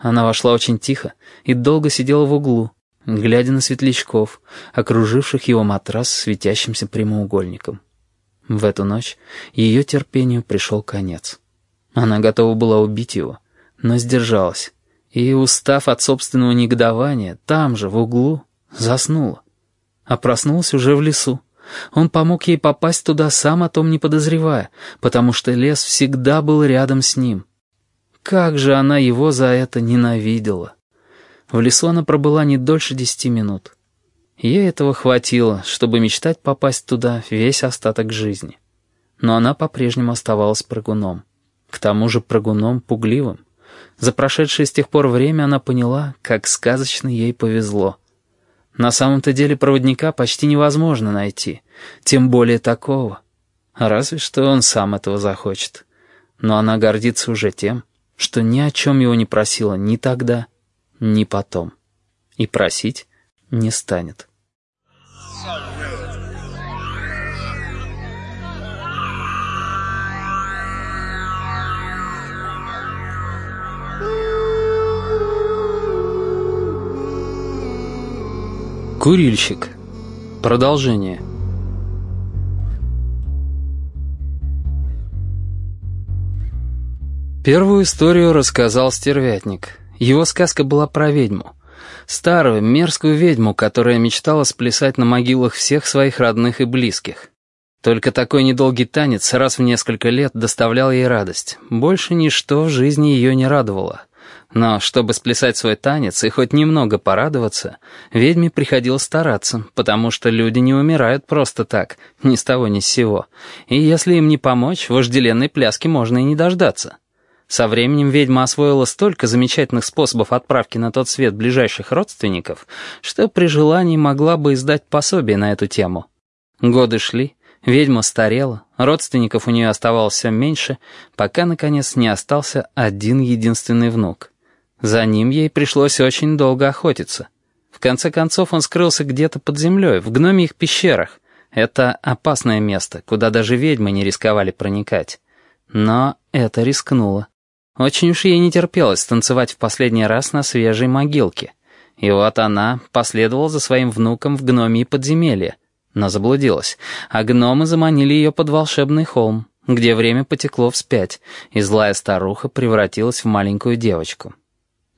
Она вошла очень тихо и долго сидела в углу, глядя на светлячков, окруживших его матрас светящимся прямоугольником. В эту ночь ее терпению пришел конец. Она готова была убить его, но сдержалась, и, устав от собственного негодования, там же, в углу, заснула. А проснулась уже в лесу. Он помог ей попасть туда, сам о том не подозревая, потому что лес всегда был рядом с ним. Как же она его за это ненавидела! В лесу она пробыла не дольше десяти минут. Ей этого хватило, чтобы мечтать попасть туда весь остаток жизни. Но она по-прежнему оставалась прыгуном. К тому же прыгуном пугливым. За прошедшее с тех пор время она поняла, как сказочно ей повезло. На самом-то деле проводника почти невозможно найти, тем более такого. Разве что он сам этого захочет. Но она гордится уже тем, что ни о чем его не просила ни тогда, ни потом. И просить не станет. Курильщик. Продолжение. Первую историю рассказал стервятник. Его сказка была про ведьму. Старую, мерзкую ведьму, которая мечтала сплясать на могилах всех своих родных и близких. Только такой недолгий танец раз в несколько лет доставлял ей радость. Больше ничто в жизни ее не радовало. Но чтобы сплясать свой танец и хоть немного порадоваться, ведьме приходилось стараться, потому что люди не умирают просто так, ни с того ни с сего. И если им не помочь, вожделенной пляски можно и не дождаться. Со временем ведьма освоила столько замечательных способов отправки на тот свет ближайших родственников, что при желании могла бы издать пособие на эту тему. Годы шли, ведьма старела, родственников у нее оставалось все меньше, пока, наконец, не остался один единственный внук. За ним ей пришлось очень долго охотиться. В конце концов он скрылся где-то под землей, в гномьих пещерах. Это опасное место, куда даже ведьмы не рисковали проникать. Но это рискнуло. Очень уж ей не терпелось танцевать в последний раз на свежей могилке. И вот она последовала за своим внуком в гномии подземелье, но заблудилась, а гномы заманили ее под волшебный холм, где время потекло вспять, и злая старуха превратилась в маленькую девочку.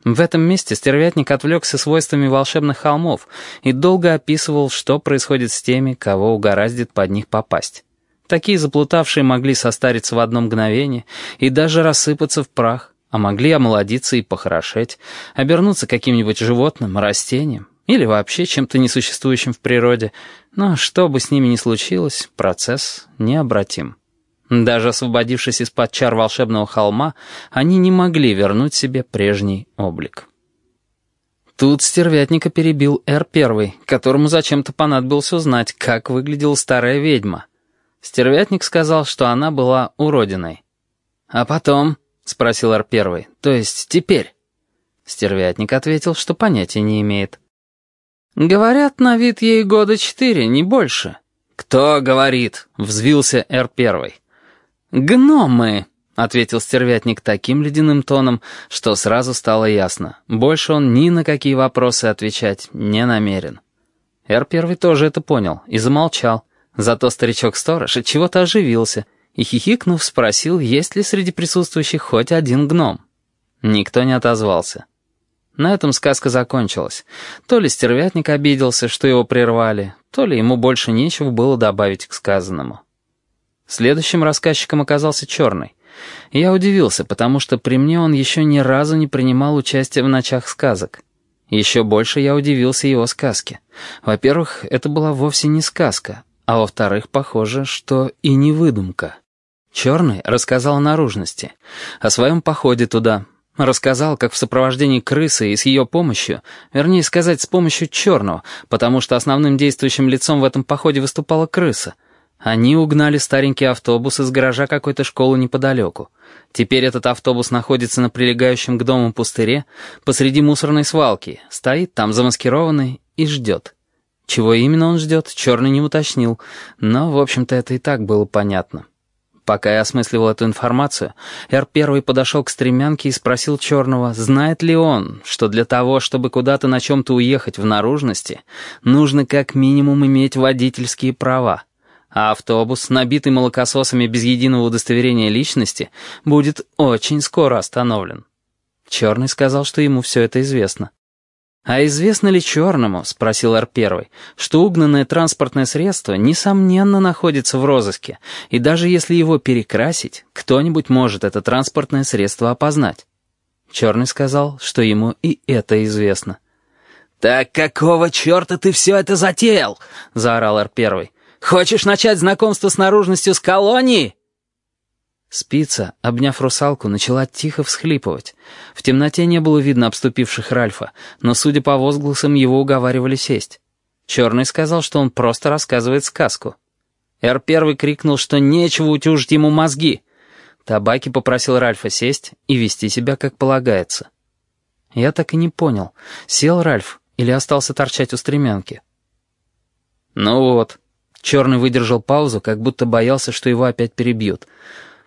В этом месте стервятник отвлекся свойствами волшебных холмов и долго описывал, что происходит с теми, кого угораздит под них попасть. Такие заплутавшие могли состариться в одно мгновение и даже рассыпаться в прах, а могли омолодиться и похорошеть, обернуться каким-нибудь животным, растением или вообще чем-то несуществующим в природе. Но что бы с ними ни случилось, процесс необратим. Даже освободившись из-под чар волшебного холма, они не могли вернуть себе прежний облик. Тут стервятника перебил Р-1, которому зачем-то понадобилось узнать, как выглядела старая ведьма. Стервятник сказал, что она была уродиной. «А потом?» — спросил Р-1. «То есть теперь?» Стервятник ответил, что понятия не имеет. «Говорят, на вид ей года четыре, не больше». «Кто говорит?» — взвился Р-1. «Гномы!» — ответил стервятник таким ледяным тоном, что сразу стало ясно. Больше он ни на какие вопросы отвечать не намерен. Эр-первый тоже это понял и замолчал. Зато старичок-сторож от чего-то оживился и, хихикнув, спросил, есть ли среди присутствующих хоть один гном. Никто не отозвался. На этом сказка закончилась. То ли стервятник обиделся, что его прервали, то ли ему больше нечего было добавить к сказанному. Следующим рассказчиком оказался Черный. Я удивился, потому что при мне он еще ни разу не принимал участие в ночах сказок. Еще больше я удивился его сказке. Во-первых, это была вовсе не сказка, а во-вторых, похоже, что и не выдумка. Черный рассказал о наружности, о своем походе туда, рассказал, как в сопровождении крысы и с ее помощью, вернее сказать, с помощью черного, потому что основным действующим лицом в этом походе выступала крыса — они угнали старенький автобус из гаража какой-то школы неподалеку. Теперь этот автобус находится на прилегающем к дому пустыре посреди мусорной свалки, стоит там замаскированный и ждет. Чего именно он ждет, Черный не уточнил, но, в общем-то, это и так было понятно. Пока я осмысливал эту информацию, Р-1 подошел к стремянке и спросил Черного, знает ли он, что для того, чтобы куда-то на чем-то уехать в наружности, нужно как минимум иметь водительские права, а автобус, набитый молокососами без единого удостоверения личности, будет очень скоро остановлен. Черный сказал, что ему все это известно. «А известно ли черному, — спросил Р-1, — что угнанное транспортное средство, несомненно, находится в розыске, и даже если его перекрасить, кто-нибудь может это транспортное средство опознать?» Черный сказал, что ему и это известно. «Так какого черта ты все это затеял?» — заорал Р-1. «Хочешь начать знакомство с наружностью с колонии?» Спица, обняв русалку, начала тихо всхлипывать. В темноте не было видно обступивших Ральфа, но, судя по возгласам, его уговаривали сесть. Черный сказал, что он просто рассказывает сказку. Р-1 крикнул, что нечего утюжить ему мозги. Табаки попросил Ральфа сесть и вести себя как полагается. Я так и не понял, сел Ральф или остался торчать у стремянки. «Ну вот». Черный выдержал паузу, как будто боялся, что его опять перебьют —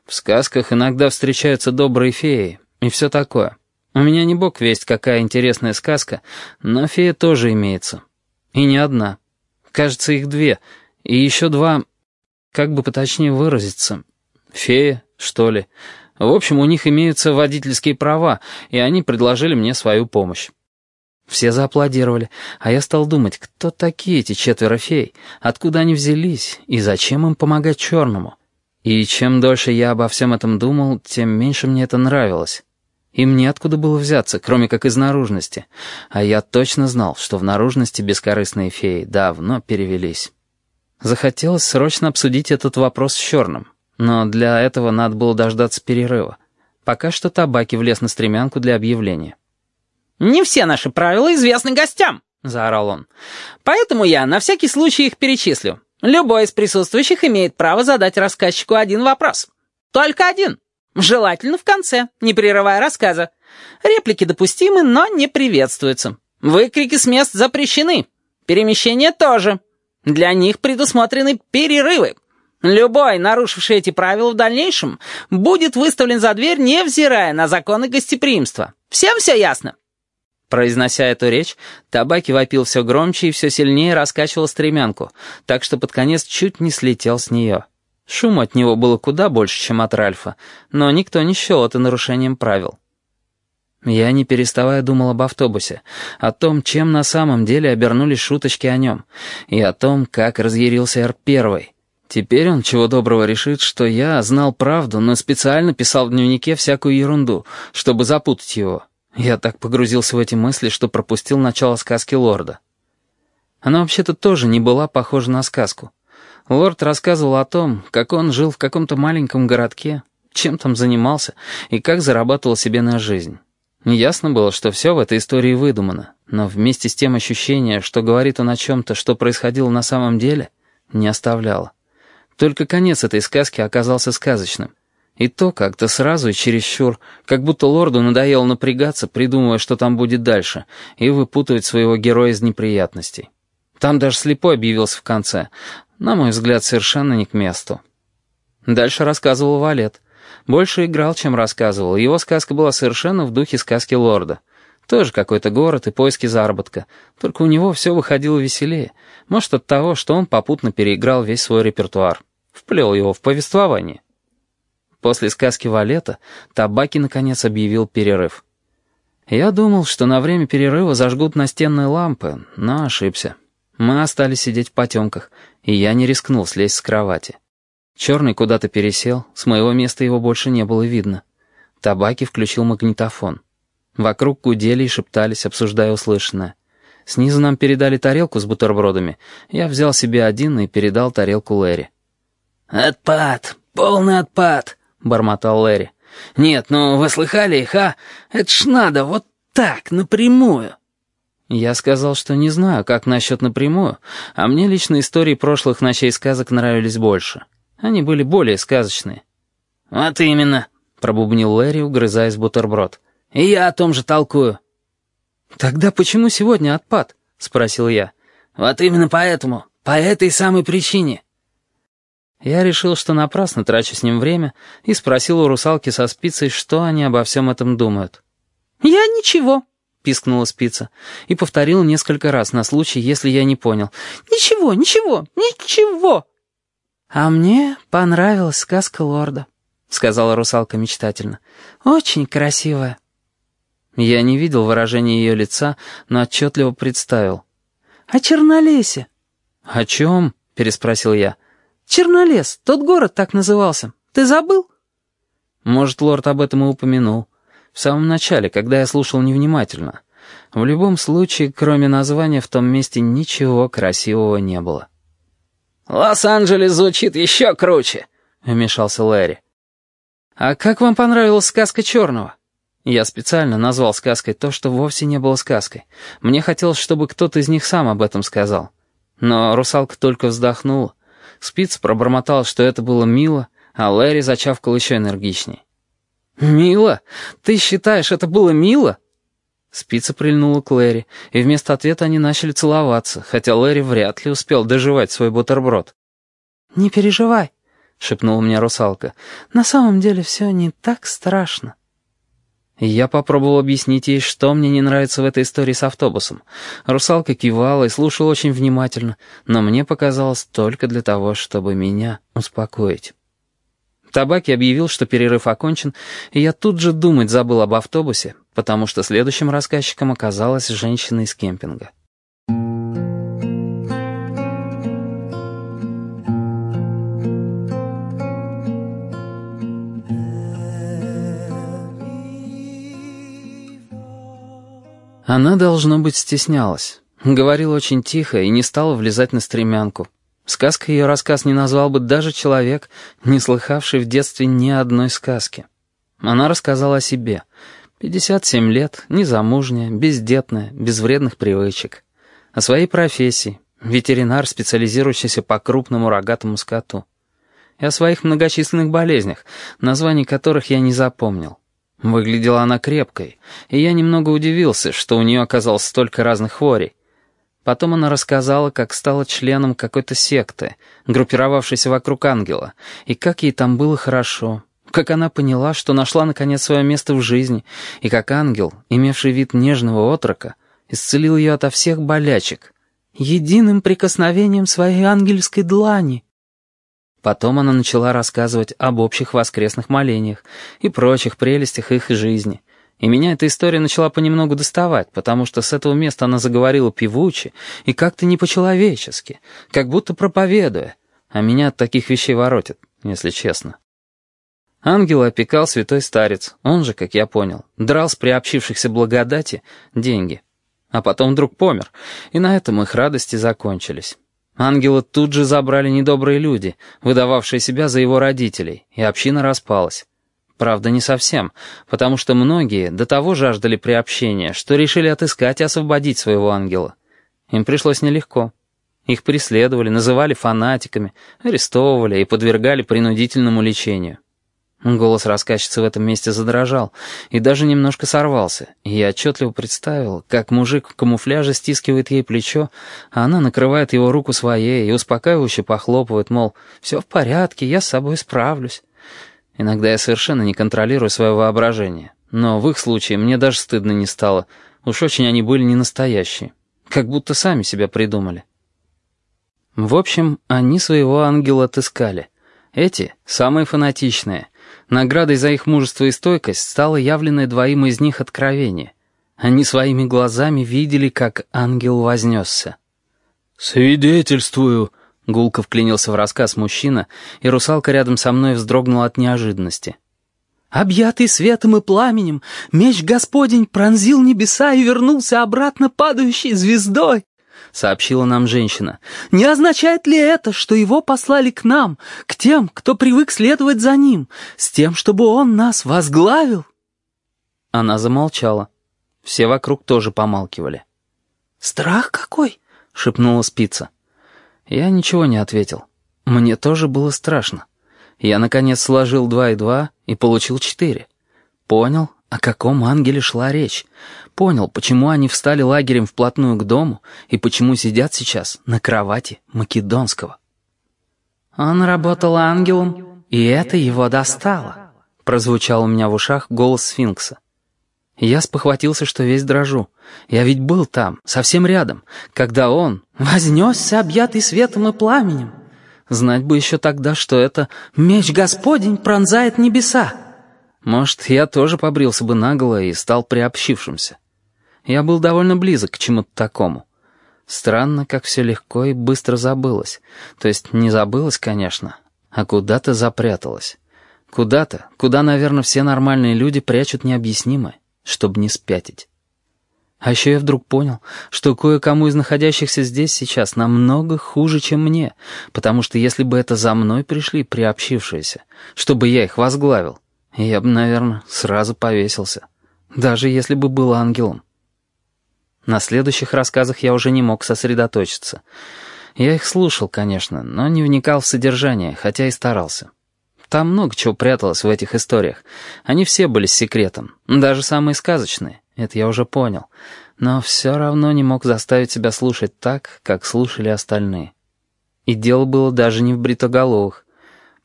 в сказках иногда встречаются добрые феи и все такое. У меня не бог весть, какая интересная сказка, но фея тоже имеется. И не одна. Кажется, их две. И еще два... Как бы поточнее выразиться? Фея, что ли? В общем, у них имеются водительские права, и они предложили мне свою помощь. Все зааплодировали, а я стал думать, кто такие эти четверо фей, откуда они взялись и зачем им помогать черному. И чем дольше я обо всем этом думал, тем меньше мне это нравилось. Им неоткуда было взяться, кроме как из наружности. А я точно знал, что в наружности бескорыстные феи давно перевелись. Захотелось срочно обсудить этот вопрос с Черным. Но для этого надо было дождаться перерыва. Пока что табаки влез на стремянку для объявления. «Не все наши правила известны гостям», — заорал он. «Поэтому я на всякий случай их перечислю. Любой из присутствующих имеет право задать рассказчику один вопрос. Только один. Желательно в конце, не прерывая рассказа. Реплики допустимы, но не приветствуются. Выкрики с мест запрещены. Перемещения тоже. Для них предусмотрены перерывы. Любой, нарушивший эти правила в дальнейшем, будет выставлен за дверь, невзирая на законы гостеприимства. Всем все ясно? Произнося эту речь, Табаки вопил все громче и все сильнее раскачивал стремянку, так что под конец чуть не слетел с нее. Шум от него было куда больше, чем от Ральфа, но никто не счел это нарушением правил. Я, не переставая, думал об автобусе, о том, чем на самом деле обернулись шуточки о нем, и о том, как разъярился Р-1. Теперь он, чего доброго, решит, что я знал правду, но специально писал в дневнике всякую ерунду, чтобы запутать его. Я так погрузился в эти мысли, что пропустил начало сказки лорда. Она вообще-то тоже не была похожа на сказку. Лорд рассказывал о том, как он жил в каком-то маленьком городке, чем там занимался и как зарабатывал себе на жизнь. Ясно было, что все в этой истории выдумано, но вместе с тем ощущение, что говорит он о чем-то, что происходило на самом деле, не оставляло. Только конец этой сказки оказался сказочным — и то как-то сразу и чересчур, как будто лорду надоело напрягаться, придумывая, что там будет дальше, и выпутывать своего героя из неприятностей. Там даже слепой объявился в конце. На мой взгляд, совершенно не к месту. Дальше рассказывал Валет. Больше играл, чем рассказывал. Его сказка была совершенно в духе сказки лорда. Тоже какой-то город и поиски заработка. Только у него все выходило веселее. Может, от того, что он попутно переиграл весь свой репертуар. Вплел его в повествование. После сказки Валета Табаки наконец объявил перерыв. Я думал, что на время перерыва зажгут настенные лампы, но ошибся. Мы остались сидеть в потемках, и я не рискнул слезть с кровати. Черный куда-то пересел, с моего места его больше не было видно. Табаки включил магнитофон. Вокруг гудели и шептались, обсуждая услышанное. Снизу нам передали тарелку с бутербродами. Я взял себе один и передал тарелку Лэри. «Отпад! Полный отпад!» Бормотал Лэри. «Нет, ну вы слыхали их, а? Это ж надо вот так, напрямую». Я сказал, что не знаю, как насчет напрямую, а мне лично истории прошлых ночей сказок нравились больше. Они были более сказочные. «Вот именно», — пробубнил Лэри, угрызаясь бутерброд. «И я о том же толкую». «Тогда почему сегодня отпад?» — спросил я. «Вот именно поэтому, по этой самой причине. Я решил, что напрасно трачу с ним время, и спросил у русалки со спицей, что они обо всем этом думают. «Я ничего», — пискнула спица, и повторила несколько раз на случай, если я не понял. «Ничего, ничего, ничего». «А мне понравилась сказка лорда», — сказала русалка мечтательно. «Очень красивая». Я не видел выражения ее лица, но отчетливо представил. «О Чернолесе». «О чем?» — переспросил я. «Чернолес, тот город так назывался. Ты забыл?» Может, лорд об этом и упомянул. В самом начале, когда я слушал невнимательно. В любом случае, кроме названия, в том месте ничего красивого не было. «Лос-Анджелес звучит еще круче», — вмешался Лэри. «А как вам понравилась сказка Черного?» Я специально назвал сказкой то, что вовсе не было сказкой. Мне хотелось, чтобы кто-то из них сам об этом сказал. Но русалка только вздохнула. Спиц пробормотал, что это было мило, а Лэри зачавкал еще энергичней. «Мило? Ты считаешь, это было мило?» Спица прильнула к Лэри, и вместо ответа они начали целоваться, хотя Лэри вряд ли успел доживать свой бутерброд. «Не переживай», — шепнула мне русалка. «На самом деле все не так страшно». Я попробовал объяснить ей, что мне не нравится в этой истории с автобусом. Русалка кивала и слушала очень внимательно, но мне показалось только для того, чтобы меня успокоить. Табаки объявил, что перерыв окончен, и я тут же думать забыл об автобусе, потому что следующим рассказчиком оказалась женщина из кемпинга. Она, должно быть, стеснялась. Говорила очень тихо и не стала влезать на стремянку. Сказка ее рассказ не назвал бы даже человек, не слыхавший в детстве ни одной сказки. Она рассказала о себе. 57 лет, незамужняя, бездетная, без вредных привычек. О своей профессии, ветеринар, специализирующийся по крупному рогатому скоту. И о своих многочисленных болезнях, названий которых я не запомнил. Выглядела она крепкой, и я немного удивился, что у нее оказалось столько разных хворей. Потом она рассказала, как стала членом какой-то секты, группировавшейся вокруг ангела, и как ей там было хорошо, как она поняла, что нашла наконец свое место в жизни, и как ангел, имевший вид нежного отрока, исцелил ее ото всех болячек, единым прикосновением своей ангельской длани. Потом она начала рассказывать об общих воскресных молениях и прочих прелестях их жизни. И меня эта история начала понемногу доставать, потому что с этого места она заговорила певуче и как-то не по-человечески, как будто проповедуя. А меня от таких вещей воротит, если честно. Ангела опекал святой старец, он же, как я понял, драл с приобщившихся благодати деньги. А потом вдруг помер, и на этом их радости закончились. Ангела тут же забрали недобрые люди, выдававшие себя за его родителей, и община распалась. Правда, не совсем, потому что многие до того жаждали приобщения, что решили отыскать и освободить своего ангела. Им пришлось нелегко. Их преследовали, называли фанатиками, арестовывали и подвергали принудительному лечению. Голос рассказчицы в этом месте задрожал и даже немножко сорвался, я отчетливо представил, как мужик в камуфляже стискивает ей плечо, а она накрывает его руку своей и успокаивающе похлопывает, мол, «Все в порядке, я с собой справлюсь». Иногда я совершенно не контролирую свое воображение, но в их случае мне даже стыдно не стало, уж очень они были не настоящие, как будто сами себя придумали. В общем, они своего ангела отыскали. Эти — самые фанатичные — Наградой за их мужество и стойкость стало явленное двоим из них откровение. Они своими глазами видели, как ангел вознесся. «Свидетельствую», — гулко вклинился в рассказ мужчина, и русалка рядом со мной вздрогнула от неожиданности. «Объятый светом и пламенем, меч Господень пронзил небеса и вернулся обратно падающей звездой сообщила нам женщина. «Не означает ли это, что его послали к нам, к тем, кто привык следовать за ним, с тем, чтобы он нас возглавил?» Она замолчала. Все вокруг тоже помалкивали. «Страх какой?» — шепнула спица. Я ничего не ответил. Мне тоже было страшно. Я, наконец, сложил два и два и получил четыре. Понял, о каком ангеле шла речь. Понял, почему они встали лагерем вплотную к дому и почему сидят сейчас на кровати Македонского. «Он работал ангелом, и это его достало», — прозвучал у меня в ушах голос сфинкса. Я спохватился, что весь дрожу. Я ведь был там, совсем рядом, когда он вознесся, объятый светом и пламенем. Знать бы еще тогда, что это «Меч Господень пронзает небеса». Может, я тоже побрился бы наголо и стал приобщившимся. Я был довольно близок к чему-то такому. Странно, как все легко и быстро забылось. То есть не забылось, конечно, а куда-то запряталось. Куда-то, куда, наверное, все нормальные люди прячут необъяснимое, чтобы не спятить. А еще я вдруг понял, что кое-кому из находящихся здесь сейчас намного хуже, чем мне, потому что если бы это за мной пришли приобщившиеся, чтобы я их возглавил, я бы, наверное, сразу повесился, даже если бы был ангелом. На следующих рассказах я уже не мог сосредоточиться. Я их слушал, конечно, но не вникал в содержание, хотя и старался. Там много чего пряталось в этих историях. Они все были с секретом, даже самые сказочные, это я уже понял. Но все равно не мог заставить себя слушать так, как слушали остальные. И дело было даже не в бритоголовых.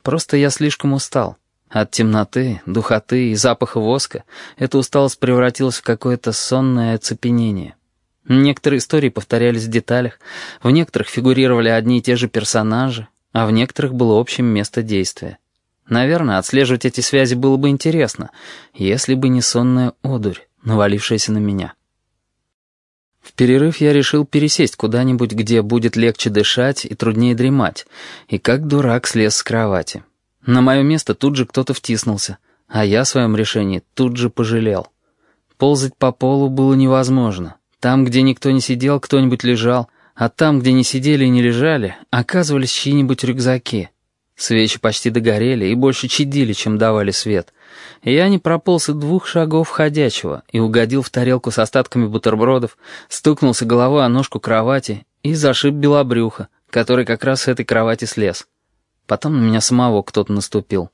Просто я слишком устал. От темноты, духоты и запаха воска эта усталость превратилась в какое-то сонное оцепенение. Некоторые истории повторялись в деталях, в некоторых фигурировали одни и те же персонажи, а в некоторых было общим место действия. Наверное, отслеживать эти связи было бы интересно, если бы не сонная одурь, навалившаяся на меня. В перерыв я решил пересесть куда-нибудь, где будет легче дышать и труднее дремать, и как дурак слез с кровати. На мое место тут же кто-то втиснулся, а я о своем решении тут же пожалел. Ползать по полу было невозможно. Там, где никто не сидел, кто-нибудь лежал, а там, где не сидели и не лежали, оказывались чьи-нибудь рюкзаки. Свечи почти догорели и больше чадили, чем давали свет. Я не прополз и двух шагов ходячего и угодил в тарелку с остатками бутербродов, стукнулся головой о ножку кровати и зашиб белобрюха, который как раз с этой кровати слез. Потом на меня самого кто-то наступил.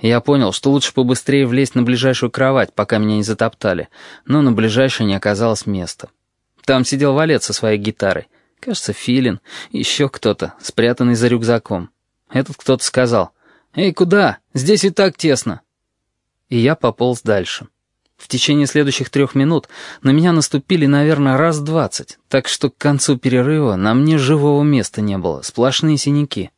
Я понял, что лучше побыстрее влезть на ближайшую кровать, пока меня не затоптали, но на ближайшей не оказалось места. Там сидел валет со своей гитарой. Кажется, Филин, еще кто-то, спрятанный за рюкзаком. Этот кто-то сказал, «Эй, куда? Здесь и так тесно». И я пополз дальше. В течение следующих трех минут на меня наступили, наверное, раз двадцать, так что к концу перерыва на мне живого места не было, сплошные синяки.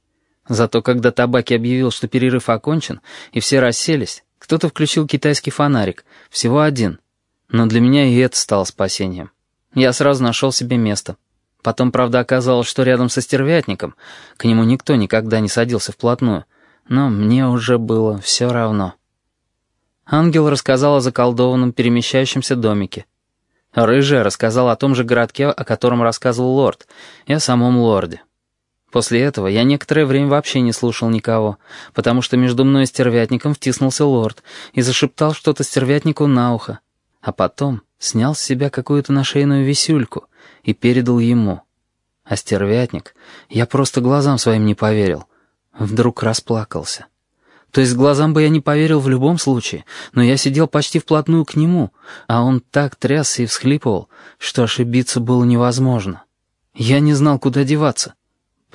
Зато когда Табаки объявил, что перерыв окончен, и все расселись, кто-то включил китайский фонарик, всего один. Но для меня и это стало спасением. Я сразу нашел себе место. Потом, правда, оказалось, что рядом со стервятником. К нему никто никогда не садился вплотную. Но мне уже было все равно. Ангел рассказал о заколдованном перемещающемся домике. Рыжая рассказал о том же городке, о котором рассказывал лорд, и о самом лорде. После этого я некоторое время вообще не слушал никого, потому что между мной и стервятником втиснулся лорд и зашептал что-то стервятнику на ухо. А потом снял с себя какую-то нашейную висюльку и передал ему. А стервятник, я просто глазам своим не поверил, вдруг расплакался. То есть глазам бы я не поверил в любом случае, но я сидел почти вплотную к нему, а он так трясся и всхлипывал, что ошибиться было невозможно. Я не знал, куда деваться.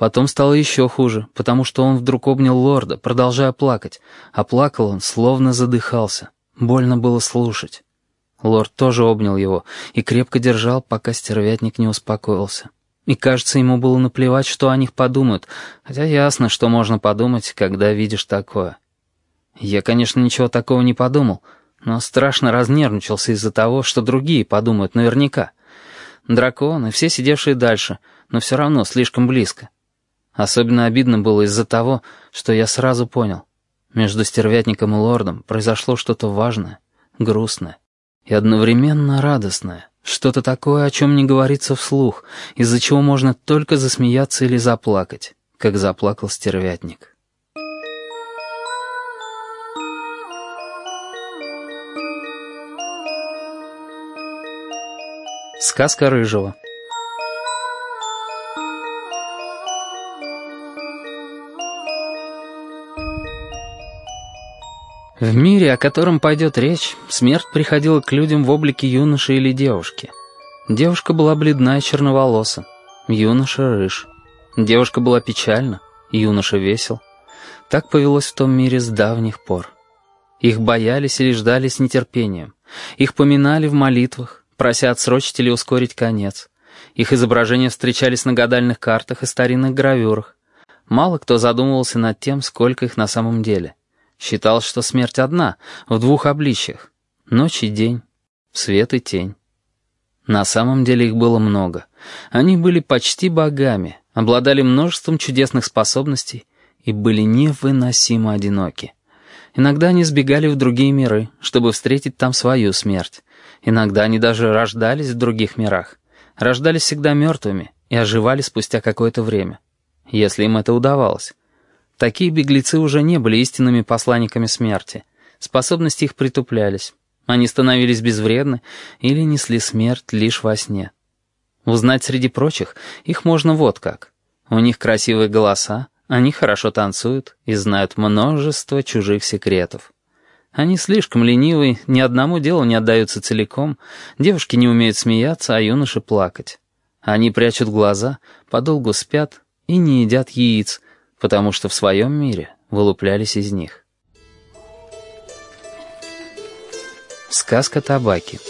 Потом стало еще хуже, потому что он вдруг обнял лорда, продолжая плакать, а плакал он, словно задыхался. Больно было слушать. Лорд тоже обнял его и крепко держал, пока стервятник не успокоился. И, кажется, ему было наплевать, что о них подумают, хотя ясно, что можно подумать, когда видишь такое. Я, конечно, ничего такого не подумал, но страшно разнервничался из-за того, что другие подумают наверняка. Драконы, все сидевшие дальше, но все равно слишком близко. Особенно обидно было из-за того, что я сразу понял. Между стервятником и лордом произошло что-то важное, грустное и одновременно радостное. Что-то такое, о чем не говорится вслух, из-за чего можно только засмеяться или заплакать, как заплакал стервятник. Сказка Рыжего В мире, о котором пойдет речь, смерть приходила к людям в облике юноши или девушки. Девушка была бледна и черноволоса, юноша рыж. Девушка была печальна, юноша весел. Так повелось в том мире с давних пор. Их боялись или ждали с нетерпением. Их поминали в молитвах, прося отсрочить или ускорить конец. Их изображения встречались на гадальных картах и старинных гравюрах. Мало кто задумывался над тем, сколько их на самом деле. Считал, что смерть одна, в двух обличьях. Ночь и день, свет и тень. На самом деле их было много. Они были почти богами, обладали множеством чудесных способностей и были невыносимо одиноки. Иногда они сбегали в другие миры, чтобы встретить там свою смерть. Иногда они даже рождались в других мирах. Рождались всегда мертвыми и оживали спустя какое-то время. Если им это удавалось. Такие беглецы уже не были истинными посланниками смерти. Способности их притуплялись. Они становились безвредны или несли смерть лишь во сне. Узнать среди прочих их можно вот как. У них красивые голоса, они хорошо танцуют и знают множество чужих секретов. Они слишком ленивы, ни одному делу не отдаются целиком, девушки не умеют смеяться, а юноши плакать. Они прячут глаза, подолгу спят и не едят яиц, потому что в своем мире вылуплялись из них. Сказка табаки.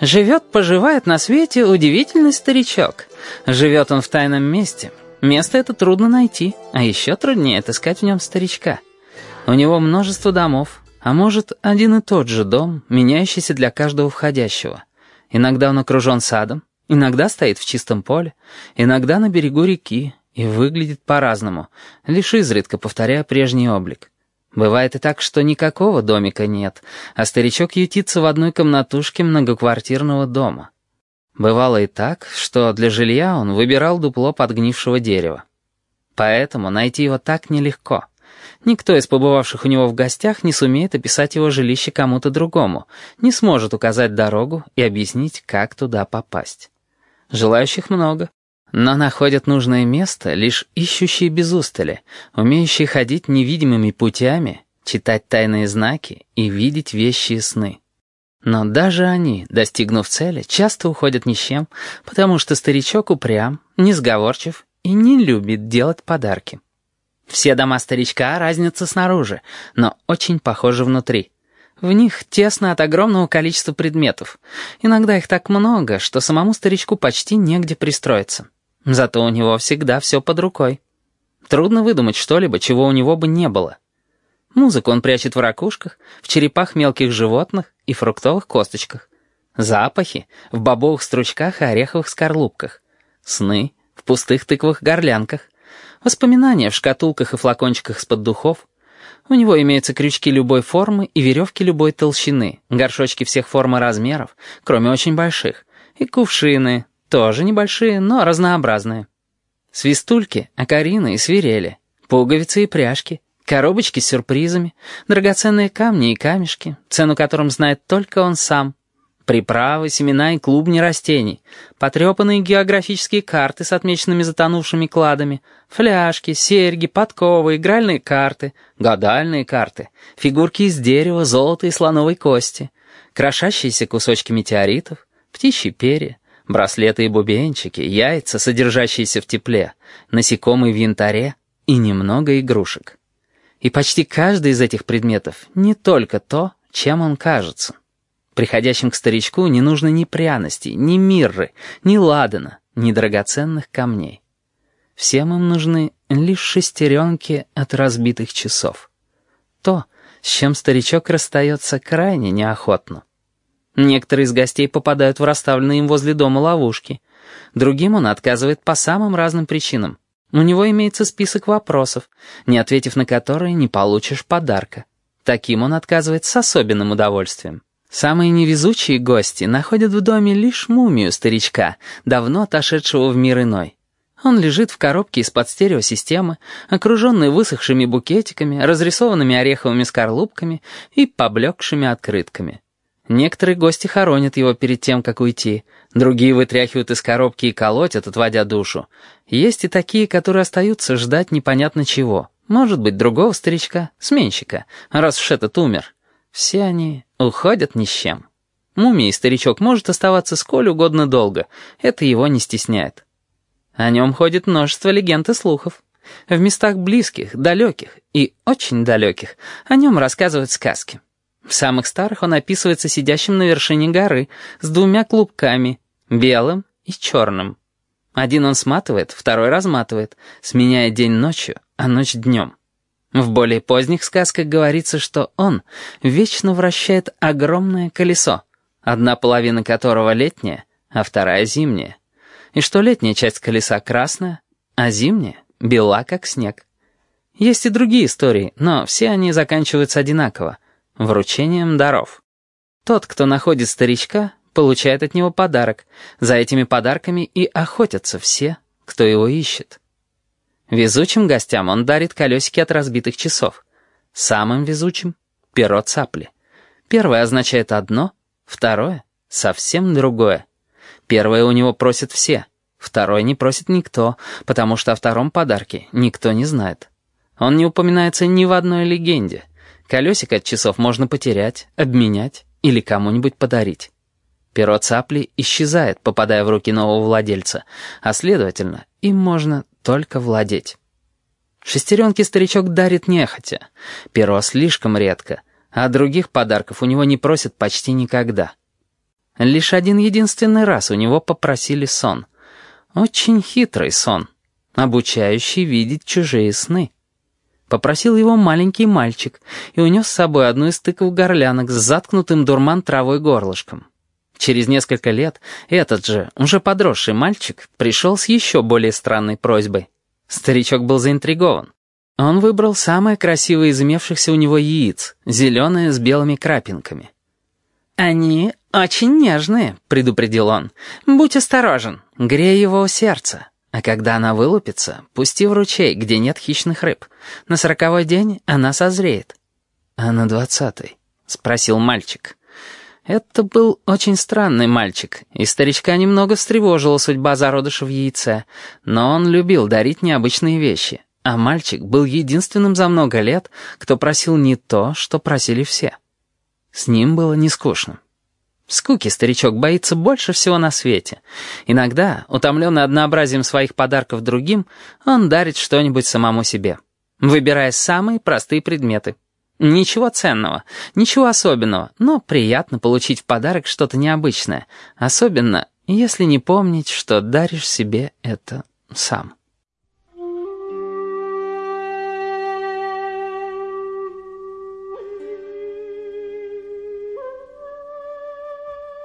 Живет-поживает на свете удивительный старичок. Живет он в тайном месте. Место это трудно найти, а еще труднее отыскать в нем старичка. У него множество домов, а может, один и тот же дом, меняющийся для каждого входящего. Иногда он окружен садом, иногда стоит в чистом поле, иногда на берегу реки и выглядит по-разному, лишь изредка повторяя прежний облик. Бывает и так, что никакого домика нет, а старичок ютится в одной комнатушке многоквартирного дома. Бывало и так, что для жилья он выбирал дупло подгнившего дерева. Поэтому найти его так нелегко. Никто из побывавших у него в гостях не сумеет описать его жилище кому-то другому, не сможет указать дорогу и объяснить, как туда попасть. Желающих много, но находят нужное место лишь ищущие без устали, умеющие ходить невидимыми путями, читать тайные знаки и видеть вещи и сны. Но даже они, достигнув цели, часто уходят ни с чем, потому что старичок упрям, несговорчив и не любит делать подарки. Все дома старичка разнятся снаружи, но очень похожи внутри. В них тесно от огромного количества предметов. Иногда их так много, что самому старичку почти негде пристроиться. Зато у него всегда все под рукой. Трудно выдумать что-либо, чего у него бы не было. Музыку он прячет в ракушках, в черепах мелких животных и фруктовых косточках. Запахи — в бобовых стручках и ореховых скорлупках. Сны — в пустых тыквых горлянках. Воспоминания в шкатулках и флакончиках из-под духов. У него имеются крючки любой формы и веревки любой толщины, горшочки всех форм и размеров, кроме очень больших, и кувшины, тоже небольшие, но разнообразные. Свистульки, акарины и свирели, пуговицы и пряжки, коробочки с сюрпризами, драгоценные камни и камешки, цену которым знает только он сам, приправы, семена и клубни растений, потрепанные географические карты с отмеченными затонувшими кладами, фляжки, серьги, подковы, игральные карты, гадальные карты, фигурки из дерева, золота и слоновой кости, крошащиеся кусочки метеоритов, птичьи перья, Браслеты и бубенчики, яйца, содержащиеся в тепле, насекомые в янтаре и немного игрушек. И почти каждый из этих предметов не только то, чем он кажется. Приходящим к старичку не нужно ни пряностей, ни мирры, ни ладана, ни драгоценных камней. Всем им нужны лишь шестеренки от разбитых часов. То, с чем старичок расстается крайне неохотно. Некоторые из гостей попадают в расставленные им возле дома ловушки. Другим он отказывает по самым разным причинам. У него имеется список вопросов, не ответив на которые не получишь подарка. Таким он отказывает с особенным удовольствием. Самые невезучие гости находят в доме лишь мумию старичка, давно отошедшего в мир иной. Он лежит в коробке из-под стереосистемы, окруженный высохшими букетиками, разрисованными ореховыми скорлупками и поблекшими открытками. Некоторые гости хоронят его перед тем, как уйти, другие вытряхивают из коробки и колотят, отводя душу. Есть и такие, которые остаются ждать непонятно чего. Может быть, другого старичка, сменщика, раз уж этот умер. Все они уходят ни с чем. Мумий старичок может оставаться сколь угодно долго, это его не стесняет. О нем ходит множество легенд и слухов. В местах близких, далеких и очень далеких о нем рассказывают сказки. В самых старых он описывается сидящим на вершине горы с двумя клубками, белым и черным. Один он сматывает, второй разматывает, сменяя день ночью, а ночь днем. В более поздних сказках говорится, что он вечно вращает огромное колесо, одна половина которого летняя, а вторая зимняя, и что летняя часть колеса красная, а зимняя бела, как снег. Есть и другие истории, но все они заканчиваются одинаково — вручением даров. Тот, кто находит старичка, получает от него подарок. За этими подарками и охотятся все, кто его ищет. Везучим гостям он дарит колесики от разбитых часов. Самым везучим — перо цапли. Первое означает одно, второе — совсем другое. Первое у него просят все, второе не просит никто, потому что о втором подарке никто не знает. Он не упоминается ни в одной легенде. Колесик от часов можно потерять, обменять или кому-нибудь подарить. Перо цапли исчезает, попадая в руки нового владельца, а, следовательно, им можно только владеть. Шестеренки старичок дарит нехотя, перо слишком редко, а других подарков у него не просят почти никогда. Лишь один единственный раз у него попросили сон. Очень хитрый сон, обучающий видеть чужие сны. Попросил его маленький мальчик и унес с собой одну из тыков горлянок с заткнутым дурман травой горлышком. Через несколько лет этот же, уже подросший мальчик, пришел с еще более странной просьбой. Старичок был заинтригован. Он выбрал самое красивое из имевшихся у него яиц, зеленое с белыми крапинками. «Они очень нежные», — предупредил он. «Будь осторожен, грей его у сердца. А когда она вылупится, пусти в ручей, где нет хищных рыб. На сороковой день она созреет». «А на двадцатый?» — спросил мальчик. Это был очень странный мальчик, и старичка немного встревожила судьба зародыша в яйце, но он любил дарить необычные вещи, а мальчик был единственным за много лет, кто просил не то, что просили все. С ним было не скучно. Скуки старичок боится больше всего на свете. Иногда, утомленный однообразием своих подарков другим, он дарит что-нибудь самому себе, выбирая самые простые предметы — Ничего ценного, ничего особенного, но приятно получить в подарок что-то необычное, особенно если не помнить, что даришь себе это сам.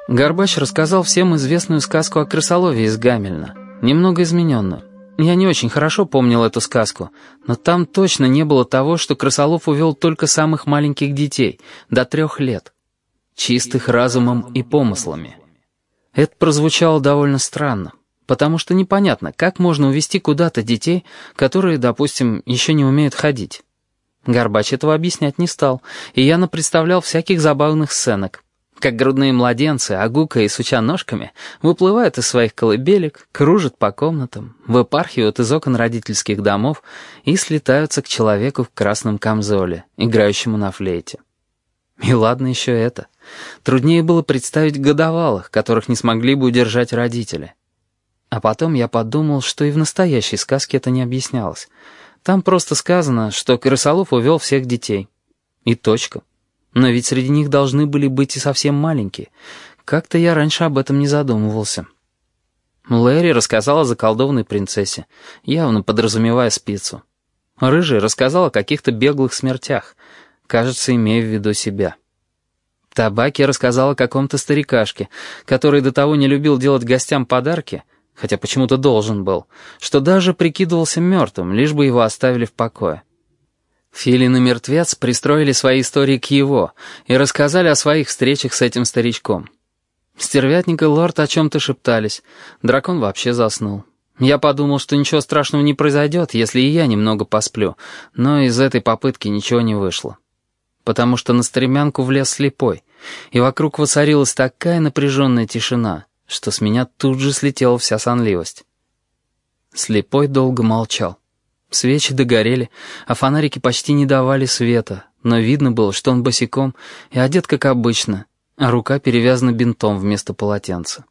Горбач рассказал всем известную сказку о крысолове из Гамельна, немного измененную. Я не очень хорошо помнил эту сказку, но там точно не было того, что Красолов увел только самых маленьких детей, до трех лет, чистых разумом и помыслами. Это прозвучало довольно странно, потому что непонятно, как можно увести куда-то детей, которые, допустим, еще не умеют ходить. Горбач этого объяснять не стал, и я напредставлял всяких забавных сценок, как грудные младенцы, огукая и суча ножками, выплывают из своих колыбелек, кружат по комнатам, выпархивают из окон родительских домов и слетаются к человеку в красном камзоле, играющему на флейте. И ладно еще это. Труднее было представить годовалых, которых не смогли бы удержать родители. А потом я подумал, что и в настоящей сказке это не объяснялось. Там просто сказано, что Крысолов увел всех детей. И точка. Но ведь среди них должны были быть и совсем маленькие. Как-то я раньше об этом не задумывался. Лэри рассказала о заколдованной принцессе, явно подразумевая спицу. Рыжий рассказал о каких-то беглых смертях, кажется, имея в виду себя. Табаки рассказал о каком-то старикашке, который до того не любил делать гостям подарки, хотя почему-то должен был, что даже прикидывался мертвым, лишь бы его оставили в покое. Филин и мертвец пристроили свои истории к его и рассказали о своих встречах с этим старичком. Стервятник и лорд о чем-то шептались. Дракон вообще заснул. Я подумал, что ничего страшного не произойдет, если и я немного посплю, но из этой попытки ничего не вышло. Потому что на стремянку влез слепой, и вокруг воцарилась такая напряженная тишина, что с меня тут же слетела вся сонливость. Слепой долго молчал. Свечи догорели, а фонарики почти не давали света, но видно было, что он босиком и одет как обычно, а рука перевязана бинтом вместо полотенца.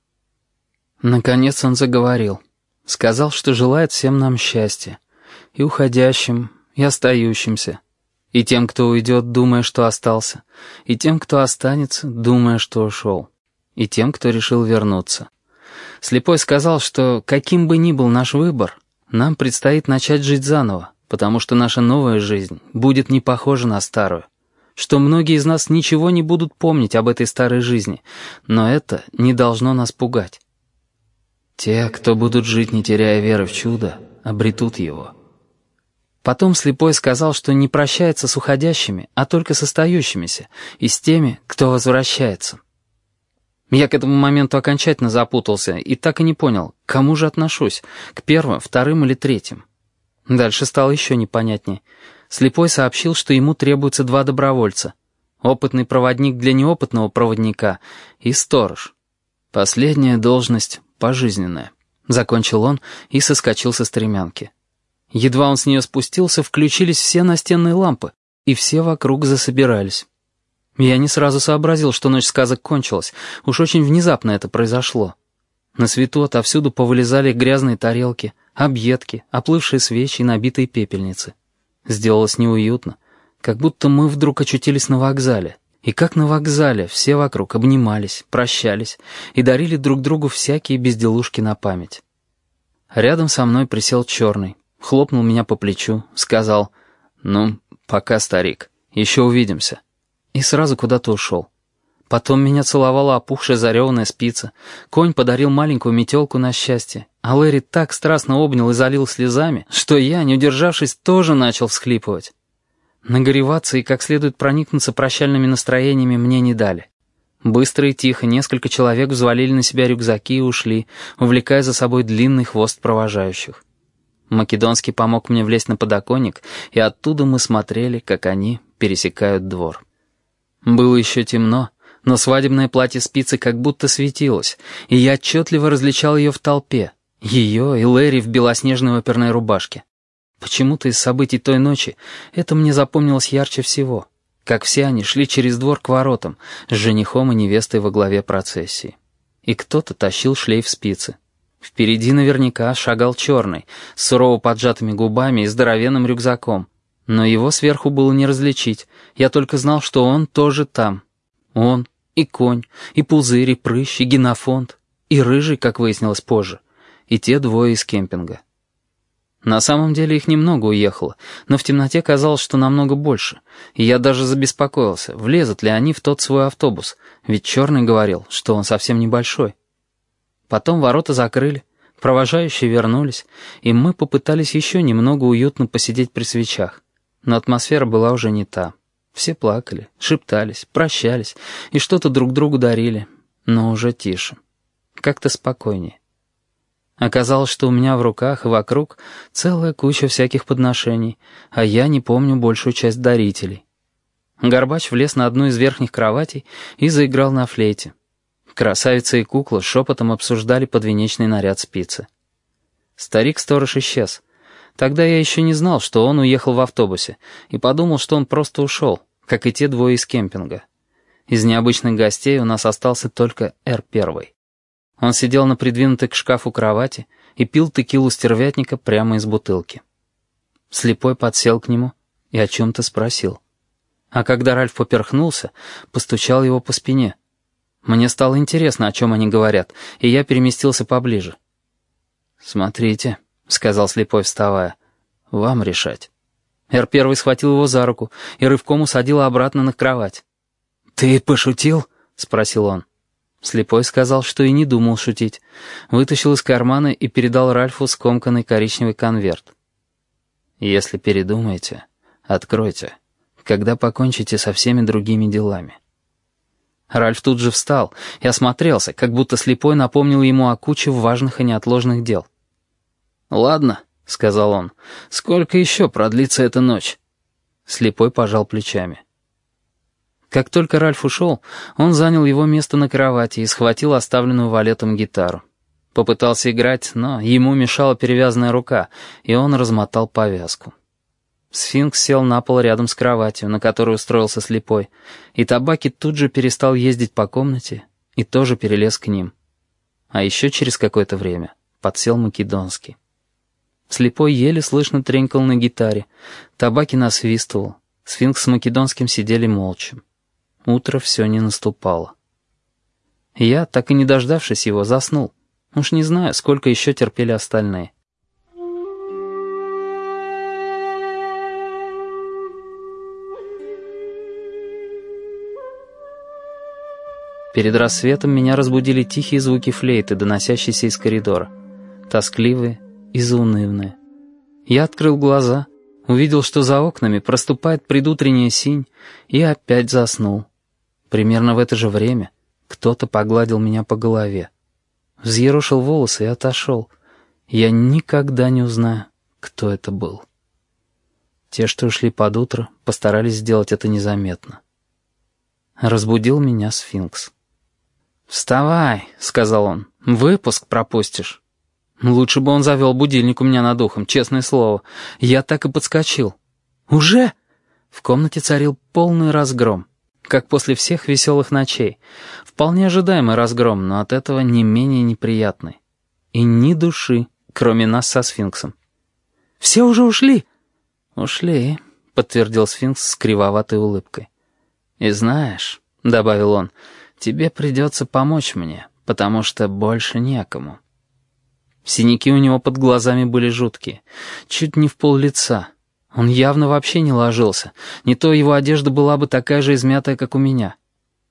Наконец он заговорил. Сказал, что желает всем нам счастья. И уходящим, и остающимся. И тем, кто уйдет, думая, что остался. И тем, кто останется, думая, что ушел. И тем, кто решил вернуться. Слепой сказал, что каким бы ни был наш выбор, нам предстоит начать жить заново, потому что наша новая жизнь будет не похожа на старую. Что многие из нас ничего не будут помнить об этой старой жизни, но это не должно нас пугать. Те, кто будут жить, не теряя веры в чудо, обретут его. Потом слепой сказал, что не прощается с уходящими, а только с остающимися, и с теми, кто возвращается. Я к этому моменту окончательно запутался и так и не понял, к кому же отношусь, к первым, вторым или третьим. Дальше стало еще непонятнее. Слепой сообщил, что ему требуются два добровольца. Опытный проводник для неопытного проводника и сторож. Последняя должность пожизненная. Закончил он и соскочил со стремянки. Едва он с нее спустился, включились все настенные лампы, и все вокруг засобирались. Я не сразу сообразил, что ночь сказок кончилась. Уж очень внезапно это произошло. На свету отовсюду повылезали грязные тарелки, объедки, оплывшие свечи и набитые пепельницы. Сделалось неуютно, как будто мы вдруг очутились на вокзале. И как на вокзале все вокруг обнимались, прощались и дарили друг другу всякие безделушки на память. Рядом со мной присел черный, хлопнул меня по плечу, сказал «Ну, пока, старик, еще увидимся» и сразу куда-то ушел. Потом меня целовала опухшая зареванная спица. Конь подарил маленькую метелку на счастье. А Лэри так страстно обнял и залил слезами, что я, не удержавшись, тоже начал всхлипывать. Нагореваться и как следует проникнуться прощальными настроениями мне не дали. Быстро и тихо несколько человек взвалили на себя рюкзаки и ушли, увлекая за собой длинный хвост провожающих. Македонский помог мне влезть на подоконник, и оттуда мы смотрели, как они пересекают двор. Было еще темно, но свадебное платье спицы как будто светилось, и я отчетливо различал ее в толпе, ее и Лэри в белоснежной оперной рубашке. Почему-то из событий той ночи это мне запомнилось ярче всего, как все они шли через двор к воротам с женихом и невестой во главе процессии. И кто-то тащил шлейф спицы. Впереди наверняка шагал черный, с сурово поджатыми губами и здоровенным рюкзаком, но его сверху было не различить. Я только знал, что он тоже там. Он, и конь, и пузырь, и прыщ, и генофонд, и рыжий, как выяснилось позже, и те двое из кемпинга. На самом деле их немного уехало, но в темноте казалось, что намного больше, и я даже забеспокоился, влезут ли они в тот свой автобус, ведь Черный говорил, что он совсем небольшой. Потом ворота закрыли, провожающие вернулись, и мы попытались еще немного уютно посидеть при свечах. Но атмосфера была уже не та. Все плакали, шептались, прощались и что-то друг другу дарили, но уже тише. Как-то спокойнее. Оказалось, что у меня в руках и вокруг целая куча всяких подношений, а я не помню большую часть дарителей. Горбач влез на одну из верхних кроватей и заиграл на флейте. Красавица и кукла шепотом обсуждали подвенечный наряд спицы. Старик-сторож исчез — Тогда я еще не знал, что он уехал в автобусе, и подумал, что он просто ушел, как и те двое из кемпинга. Из необычных гостей у нас остался только Р-1. Он сидел на придвинутой к шкафу кровати и пил текилу стервятника прямо из бутылки. Слепой подсел к нему и о чем-то спросил. А когда Ральф поперхнулся, постучал его по спине. Мне стало интересно, о чем они говорят, и я переместился поближе. «Смотрите», — сказал слепой, вставая. «Вам решать». Эр-первый схватил его за руку и рывком усадил обратно на кровать. «Ты пошутил?» — спросил он. Слепой сказал, что и не думал шутить. Вытащил из кармана и передал Ральфу скомканный коричневый конверт. «Если передумаете, откройте, когда покончите со всеми другими делами». Ральф тут же встал и осмотрелся, как будто слепой напомнил ему о куче важных и неотложных дел. «Ладно», — сказал он, — «сколько еще продлится эта ночь?» Слепой пожал плечами. Как только Ральф ушел, он занял его место на кровати и схватил оставленную валетом гитару. Попытался играть, но ему мешала перевязанная рука, и он размотал повязку. Сфинкс сел на пол рядом с кроватью, на которой устроился слепой, и табаки тут же перестал ездить по комнате и тоже перелез к ним. А еще через какое-то время подсел Македонский. Слепой еле слышно тренькал на гитаре, табаки насвистывал, сфинкс с Македонским сидели молча. Утро все не наступало. Я, так и не дождавшись его, заснул. Уж не знаю, сколько еще терпели остальные. Перед рассветом меня разбудили тихие звуки флейты, доносящиеся из коридора. Тоскливые и заунывные. Я открыл глаза, увидел, что за окнами проступает предутренняя синь, и опять заснул. Примерно в это же время кто-то погладил меня по голове. Взъерошил волосы и отошел. Я никогда не узнаю, кто это был. Те, что ушли под утро, постарались сделать это незаметно. Разбудил меня сфинкс. «Вставай», — сказал он, — «выпуск пропустишь». Лучше бы он завел будильник у меня над ухом, честное слово. Я так и подскочил. «Уже?» В комнате царил полный разгром, как после всех веселых ночей. Вполне ожидаемый разгром, но от этого не менее неприятный. И ни души, кроме нас со сфинксом. «Все уже ушли?» «Ушли», — подтвердил сфинкс с кривоватой улыбкой. «И знаешь», — добавил он, — Тебе придется помочь мне, потому что больше некому». Синяки у него под глазами были жуткие, чуть не в пол лица. Он явно вообще не ложился, не то его одежда была бы такая же измятая, как у меня.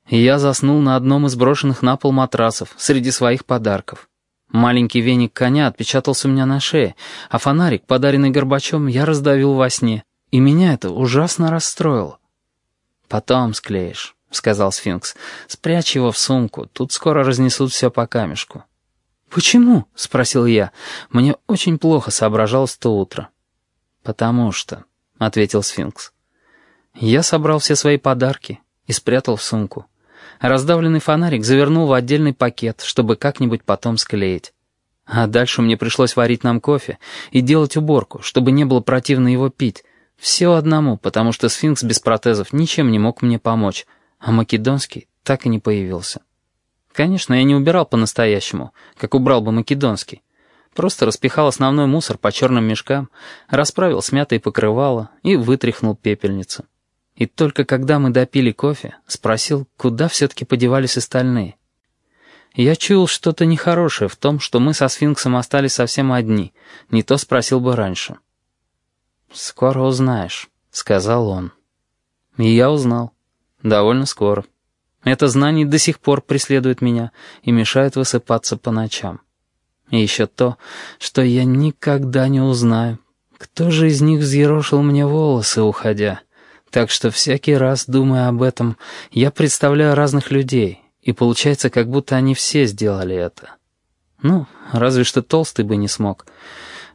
И я заснул на одном из брошенных на пол матрасов, среди своих подарков. Маленький веник коня отпечатался у меня на шее, а фонарик, подаренный Горбачом, я раздавил во сне, и меня это ужасно расстроило. «Потом склеишь». — сказал сфинкс. «Спрячь его в сумку, тут скоро разнесут все по камешку». «Почему?» — спросил я. Мне очень плохо соображалось то утро. «Потому что», — ответил сфинкс. Я собрал все свои подарки и спрятал в сумку. Раздавленный фонарик завернул в отдельный пакет, чтобы как-нибудь потом склеить. А дальше мне пришлось варить нам кофе и делать уборку, чтобы не было противно его пить. Все одному, потому что сфинкс без протезов ничем не мог мне помочь — а Македонский так и не появился. Конечно, я не убирал по-настоящему, как убрал бы Македонский. Просто распихал основной мусор по черным мешкам, расправил смятые покрывало и вытряхнул пепельницу. И только когда мы допили кофе, спросил, куда все-таки подевались остальные. Я чуял что-то нехорошее в том, что мы со сфинксом остались совсем одни, не то спросил бы раньше. «Скоро узнаешь», — сказал он. И я узнал. Довольно скоро. Это знание до сих пор преследует меня и мешает высыпаться по ночам. И еще то, что я никогда не узнаю, кто же из них взъерошил мне волосы, уходя. Так что всякий раз, думая об этом, я представляю разных людей, и получается, как будто они все сделали это. Ну, разве что толстый бы не смог.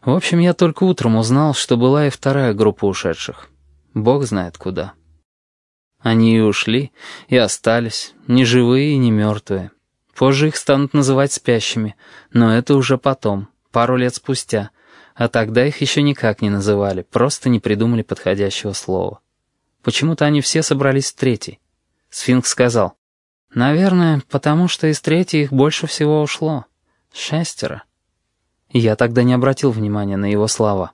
В общем, я только утром узнал, что была и вторая группа ушедших. Бог знает куда. Они и ушли, и остались, ни живые и ни мертвые. Позже их станут называть спящими, но это уже потом, пару лет спустя. А тогда их еще никак не называли, просто не придумали подходящего слова. Почему-то они все собрались в третий. Сфинкс сказал, «Наверное, потому что из третьей их больше всего ушло. Шестеро». Я тогда не обратил внимания на его слова.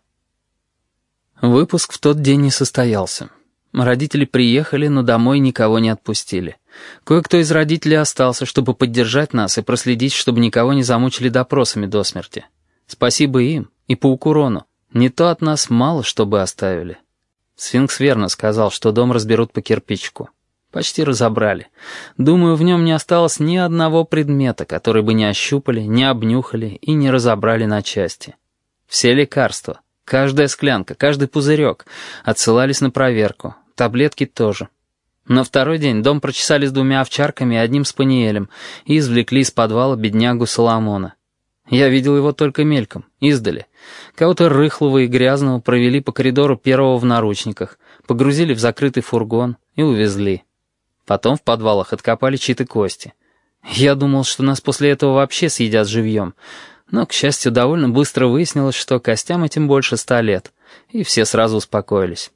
Выпуск в тот день не состоялся. Родители приехали, но домой никого не отпустили. Кое-кто из родителей остался, чтобы поддержать нас и проследить, чтобы никого не замучили допросами до смерти. Спасибо им и Паукурону. Не то от нас мало что бы оставили. Сфинкс верно сказал, что дом разберут по кирпичику. Почти разобрали. Думаю, в нем не осталось ни одного предмета, который бы не ощупали, не обнюхали и не разобрали на части. Все лекарства, каждая склянка, каждый пузырек отсылались на проверку, Таблетки тоже. На второй день дом прочесали с двумя овчарками и одним спаниелем и извлекли из подвала беднягу Соломона. Я видел его только мельком, издали. Кого-то рыхлого и грязного провели по коридору первого в наручниках, погрузили в закрытый фургон и увезли. Потом в подвалах откопали чьи-то кости. Я думал, что нас после этого вообще съедят живьем, но, к счастью, довольно быстро выяснилось, что костям этим больше ста лет — и все сразу успокоились.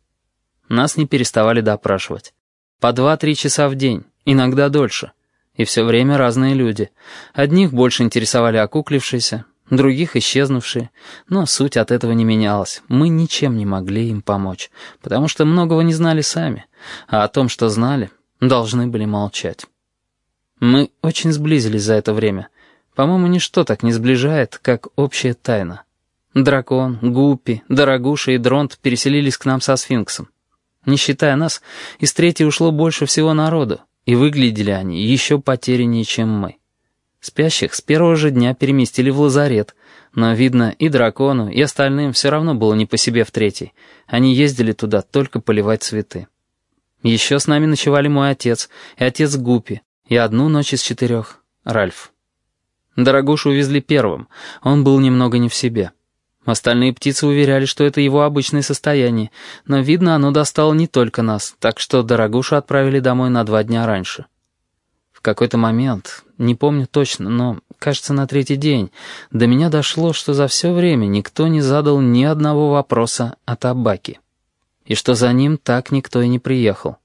Нас не переставали допрашивать. По два-три часа в день, иногда дольше. И все время разные люди. Одних больше интересовали окуклившиеся, других исчезнувшие. Но суть от этого не менялась. Мы ничем не могли им помочь, потому что многого не знали сами, а о том, что знали, должны были молчать. Мы очень сблизились за это время. По-моему, ничто так не сближает, как общая тайна. Дракон, Гуппи, Дорогуша и Дронт переселились к нам со сфинксом. Не считая нас, из третьей ушло больше всего народу, и выглядели они еще потеряннее, чем мы. Спящих с первого же дня переместили в лазарет, но, видно, и дракону, и остальным все равно было не по себе в третьей. Они ездили туда только поливать цветы. Еще с нами ночевали мой отец и отец Гупи, и одну ночь из четырех — Ральф. Дорогушу увезли первым, он был немного не в себе. Остальные птицы уверяли, что это его обычное состояние, но, видно, оно достало не только нас, так что Дорогушу отправили домой на два дня раньше. В какой-то момент, не помню точно, но, кажется, на третий день, до меня дошло, что за все время никто не задал ни одного вопроса о табаке. И что за ним так никто и не приехал.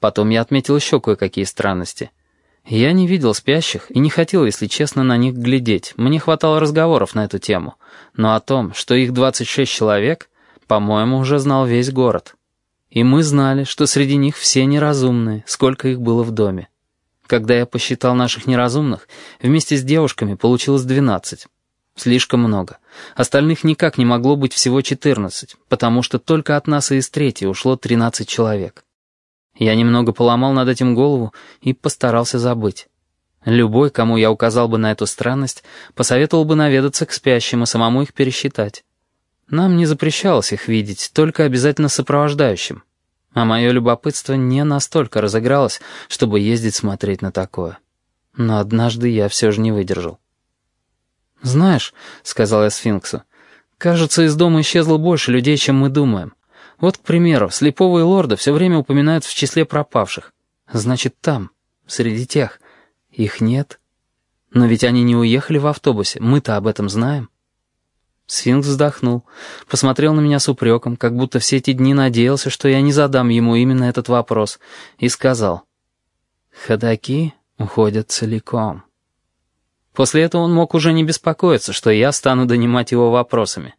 Потом я отметил еще кое-какие странности — я не видел спящих и не хотел, если честно, на них глядеть. Мне хватало разговоров на эту тему. Но о том, что их 26 человек, по-моему, уже знал весь город. И мы знали, что среди них все неразумные, сколько их было в доме. Когда я посчитал наших неразумных, вместе с девушками получилось 12. Слишком много. Остальных никак не могло быть всего 14, потому что только от нас и из третьей ушло 13 человек. Я немного поломал над этим голову и постарался забыть. Любой, кому я указал бы на эту странность, посоветовал бы наведаться к спящим и самому их пересчитать. Нам не запрещалось их видеть, только обязательно сопровождающим. А мое любопытство не настолько разыгралось, чтобы ездить смотреть на такое. Но однажды я все же не выдержал. «Знаешь», — сказал я сфинксу, — «кажется, из дома исчезло больше людей, чем мы думаем. Вот, к примеру, слепого и лорда все время упоминают в числе пропавших. Значит, там, среди тех, их нет. Но ведь они не уехали в автобусе, мы-то об этом знаем. Сфинкс вздохнул, посмотрел на меня с упреком, как будто все эти дни надеялся, что я не задам ему именно этот вопрос, и сказал, «Ходаки уходят целиком». После этого он мог уже не беспокоиться, что я стану донимать его вопросами.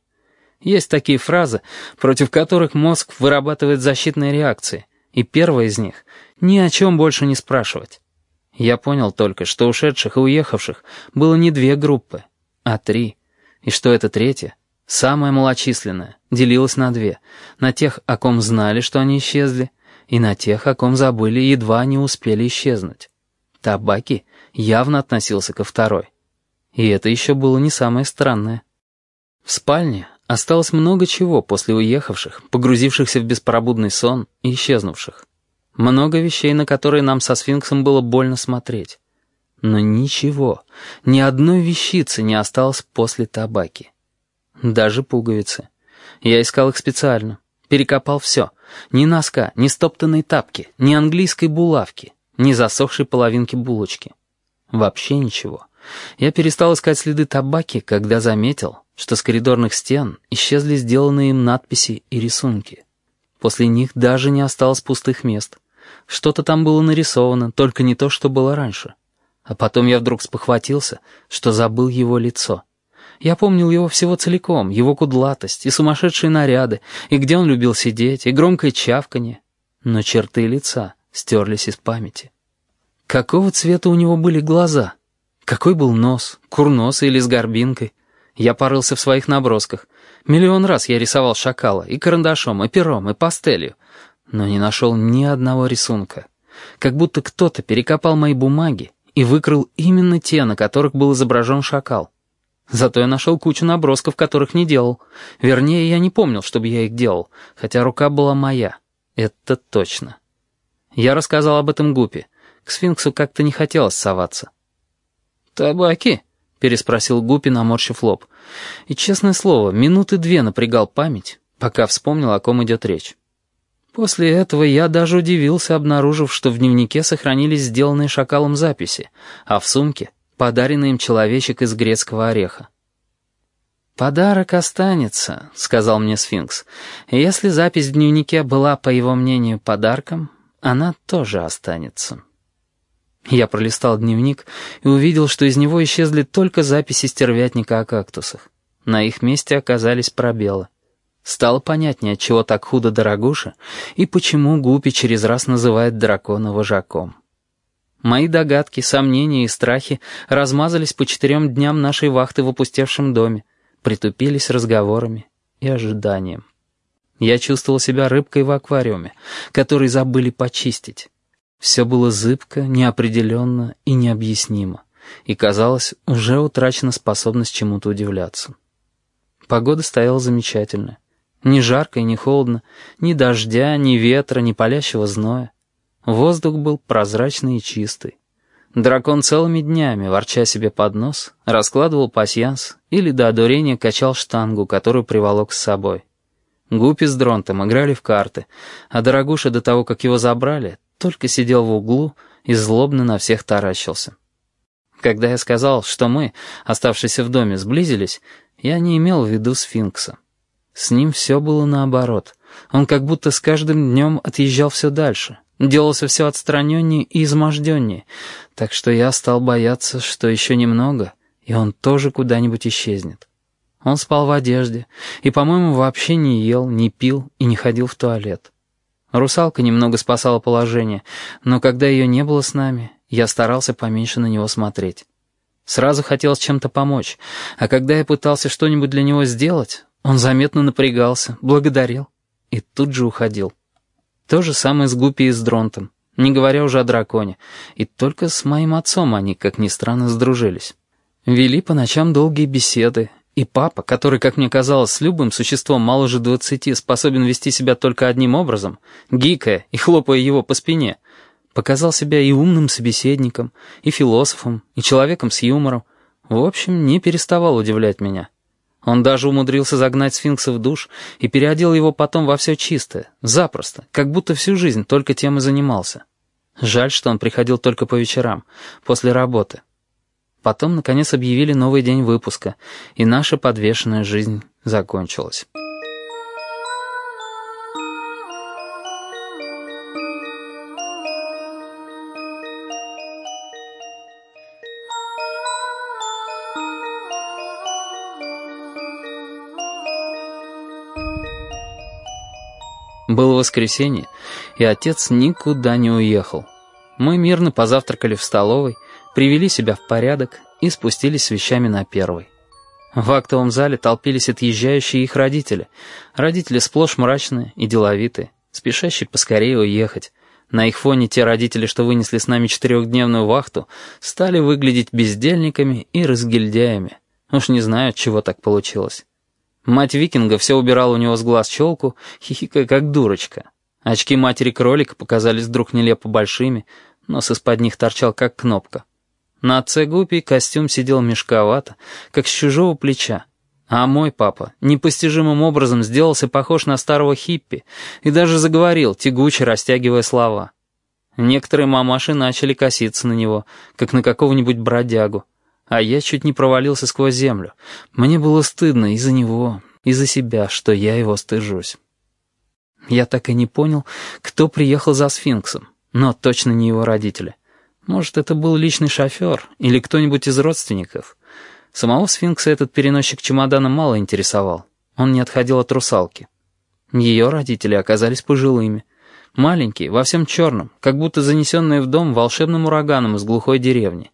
Есть такие фразы, против которых мозг вырабатывает защитные реакции, и первая из них — ни о чем больше не спрашивать. Я понял только, что ушедших и уехавших было не две группы, а три, и что эта третья, самая малочисленная, делилась на две, на тех, о ком знали, что они исчезли, и на тех, о ком забыли и едва не успели исчезнуть. Табаки явно относился ко второй. И это еще было не самое странное. В спальне Осталось много чего после уехавших, погрузившихся в беспробудный сон и исчезнувших. Много вещей, на которые нам со сфинксом было больно смотреть. Но ничего, ни одной вещицы не осталось после табаки. Даже пуговицы. Я искал их специально. Перекопал все. Ни носка, ни стоптанной тапки, ни английской булавки, ни засохшей половинки булочки. Вообще ничего. Я перестал искать следы табаки, когда заметил, что с коридорных стен исчезли сделанные им надписи и рисунки. После них даже не осталось пустых мест. Что-то там было нарисовано, только не то, что было раньше. А потом я вдруг спохватился, что забыл его лицо. Я помнил его всего целиком, его кудлатость и сумасшедшие наряды, и где он любил сидеть, и громкое чавканье. Но черты лица стерлись из памяти. Какого цвета у него были глаза? Какой был нос, курносый или с горбинкой? Я порылся в своих набросках. Миллион раз я рисовал шакала и карандашом, и пером, и пастелью, но не нашел ни одного рисунка. Как будто кто-то перекопал мои бумаги и выкрыл именно те, на которых был изображен шакал. Зато я нашел кучу набросков, которых не делал. Вернее, я не помнил, чтобы я их делал, хотя рука была моя. Это точно. Я рассказал об этом Гупе. К сфинксу как-то не хотелось соваться. «Табаки?» переспросил Гупи, наморщив лоб. И, честное слово, минуты две напрягал память, пока вспомнил, о ком идет речь. После этого я даже удивился, обнаружив, что в дневнике сохранились сделанные шакалом записи, а в сумке — подаренный им человечек из грецкого ореха. «Подарок останется», — сказал мне сфинкс. «Если запись в дневнике была, по его мнению, подарком, она тоже останется». Я пролистал дневник и увидел, что из него исчезли только записи стервятника о кактусах. На их месте оказались пробелы. Стало понятнее, чего так худо дорогуша и почему Гупи через раз называет дракона вожаком. Мои догадки, сомнения и страхи размазались по четырем дням нашей вахты в опустевшем доме, притупились разговорами и ожиданием. Я чувствовал себя рыбкой в аквариуме, который забыли почистить. Все было зыбко, неопределенно и необъяснимо, и, казалось, уже утрачена способность чему-то удивляться. Погода стояла замечательная. Ни жарко и ни холодно, ни дождя, ни ветра, ни палящего зноя. Воздух был прозрачный и чистый. Дракон целыми днями, ворча себе под нос, раскладывал пасьянс или до одурения качал штангу, которую приволок с собой. Гупи с Дронтом играли в карты, а Дорогуша до того, как его забрали, только сидел в углу и злобно на всех таращился. Когда я сказал, что мы, оставшиеся в доме, сблизились, я не имел в виду сфинкса. С ним все было наоборот. Он как будто с каждым днем отъезжал все дальше, делался все отстраненнее и изможденнее, так что я стал бояться, что еще немного, и он тоже куда-нибудь исчезнет. Он спал в одежде и, по-моему, вообще не ел, не пил и не ходил в туалет. Русалка немного спасала положение, но когда ее не было с нами, я старался поменьше на него смотреть. Сразу хотелось чем-то помочь, а когда я пытался что-нибудь для него сделать, он заметно напрягался, благодарил и тут же уходил. То же самое с Гупи и с Дронтом, не говоря уже о драконе. И только с моим отцом они, как ни странно, сдружились. Вели по ночам долгие беседы, и папа, который, как мне казалось, с любым существом моложе двадцати способен вести себя только одним образом, гикая и хлопая его по спине, показал себя и умным собеседником, и философом, и человеком с юмором. В общем, не переставал удивлять меня. Он даже умудрился загнать сфинкса в душ и переодел его потом во все чистое, запросто, как будто всю жизнь только тем и занимался. Жаль, что он приходил только по вечерам, после работы. Потом, наконец, объявили новый день выпуска, и наша подвешенная жизнь закончилась. Было воскресенье, и отец никуда не уехал. Мы мирно позавтракали в столовой, привели себя в порядок и спустились с вещами на первый. В актовом зале толпились отъезжающие их родители. Родители сплошь мрачные и деловитые, спешащие поскорее уехать. На их фоне те родители, что вынесли с нами четырехдневную вахту, стали выглядеть бездельниками и разгильдяями. Уж не знаю, чего так получилось. Мать викинга все убирала у него с глаз челку, хихикая как дурочка. Очки матери кролика показались вдруг нелепо большими, нос из-под них торчал как кнопка. На отце Гупи костюм сидел мешковато, как с чужого плеча. А мой папа непостижимым образом сделался похож на старого хиппи и даже заговорил, тягуче растягивая слова. Некоторые мамаши начали коситься на него, как на какого-нибудь бродягу. А я чуть не провалился сквозь землю. Мне было стыдно из-за него, из-за себя, что я его стыжусь. Я так и не понял, кто приехал за сфинксом, но точно не его родители. Может, это был личный шофер или кто-нибудь из родственников. Самого сфинкса этот переносчик чемодана мало интересовал. Он не отходил от русалки. Ее родители оказались пожилыми. Маленькие, во всем черном, как будто занесенные в дом волшебным ураганом из глухой деревни.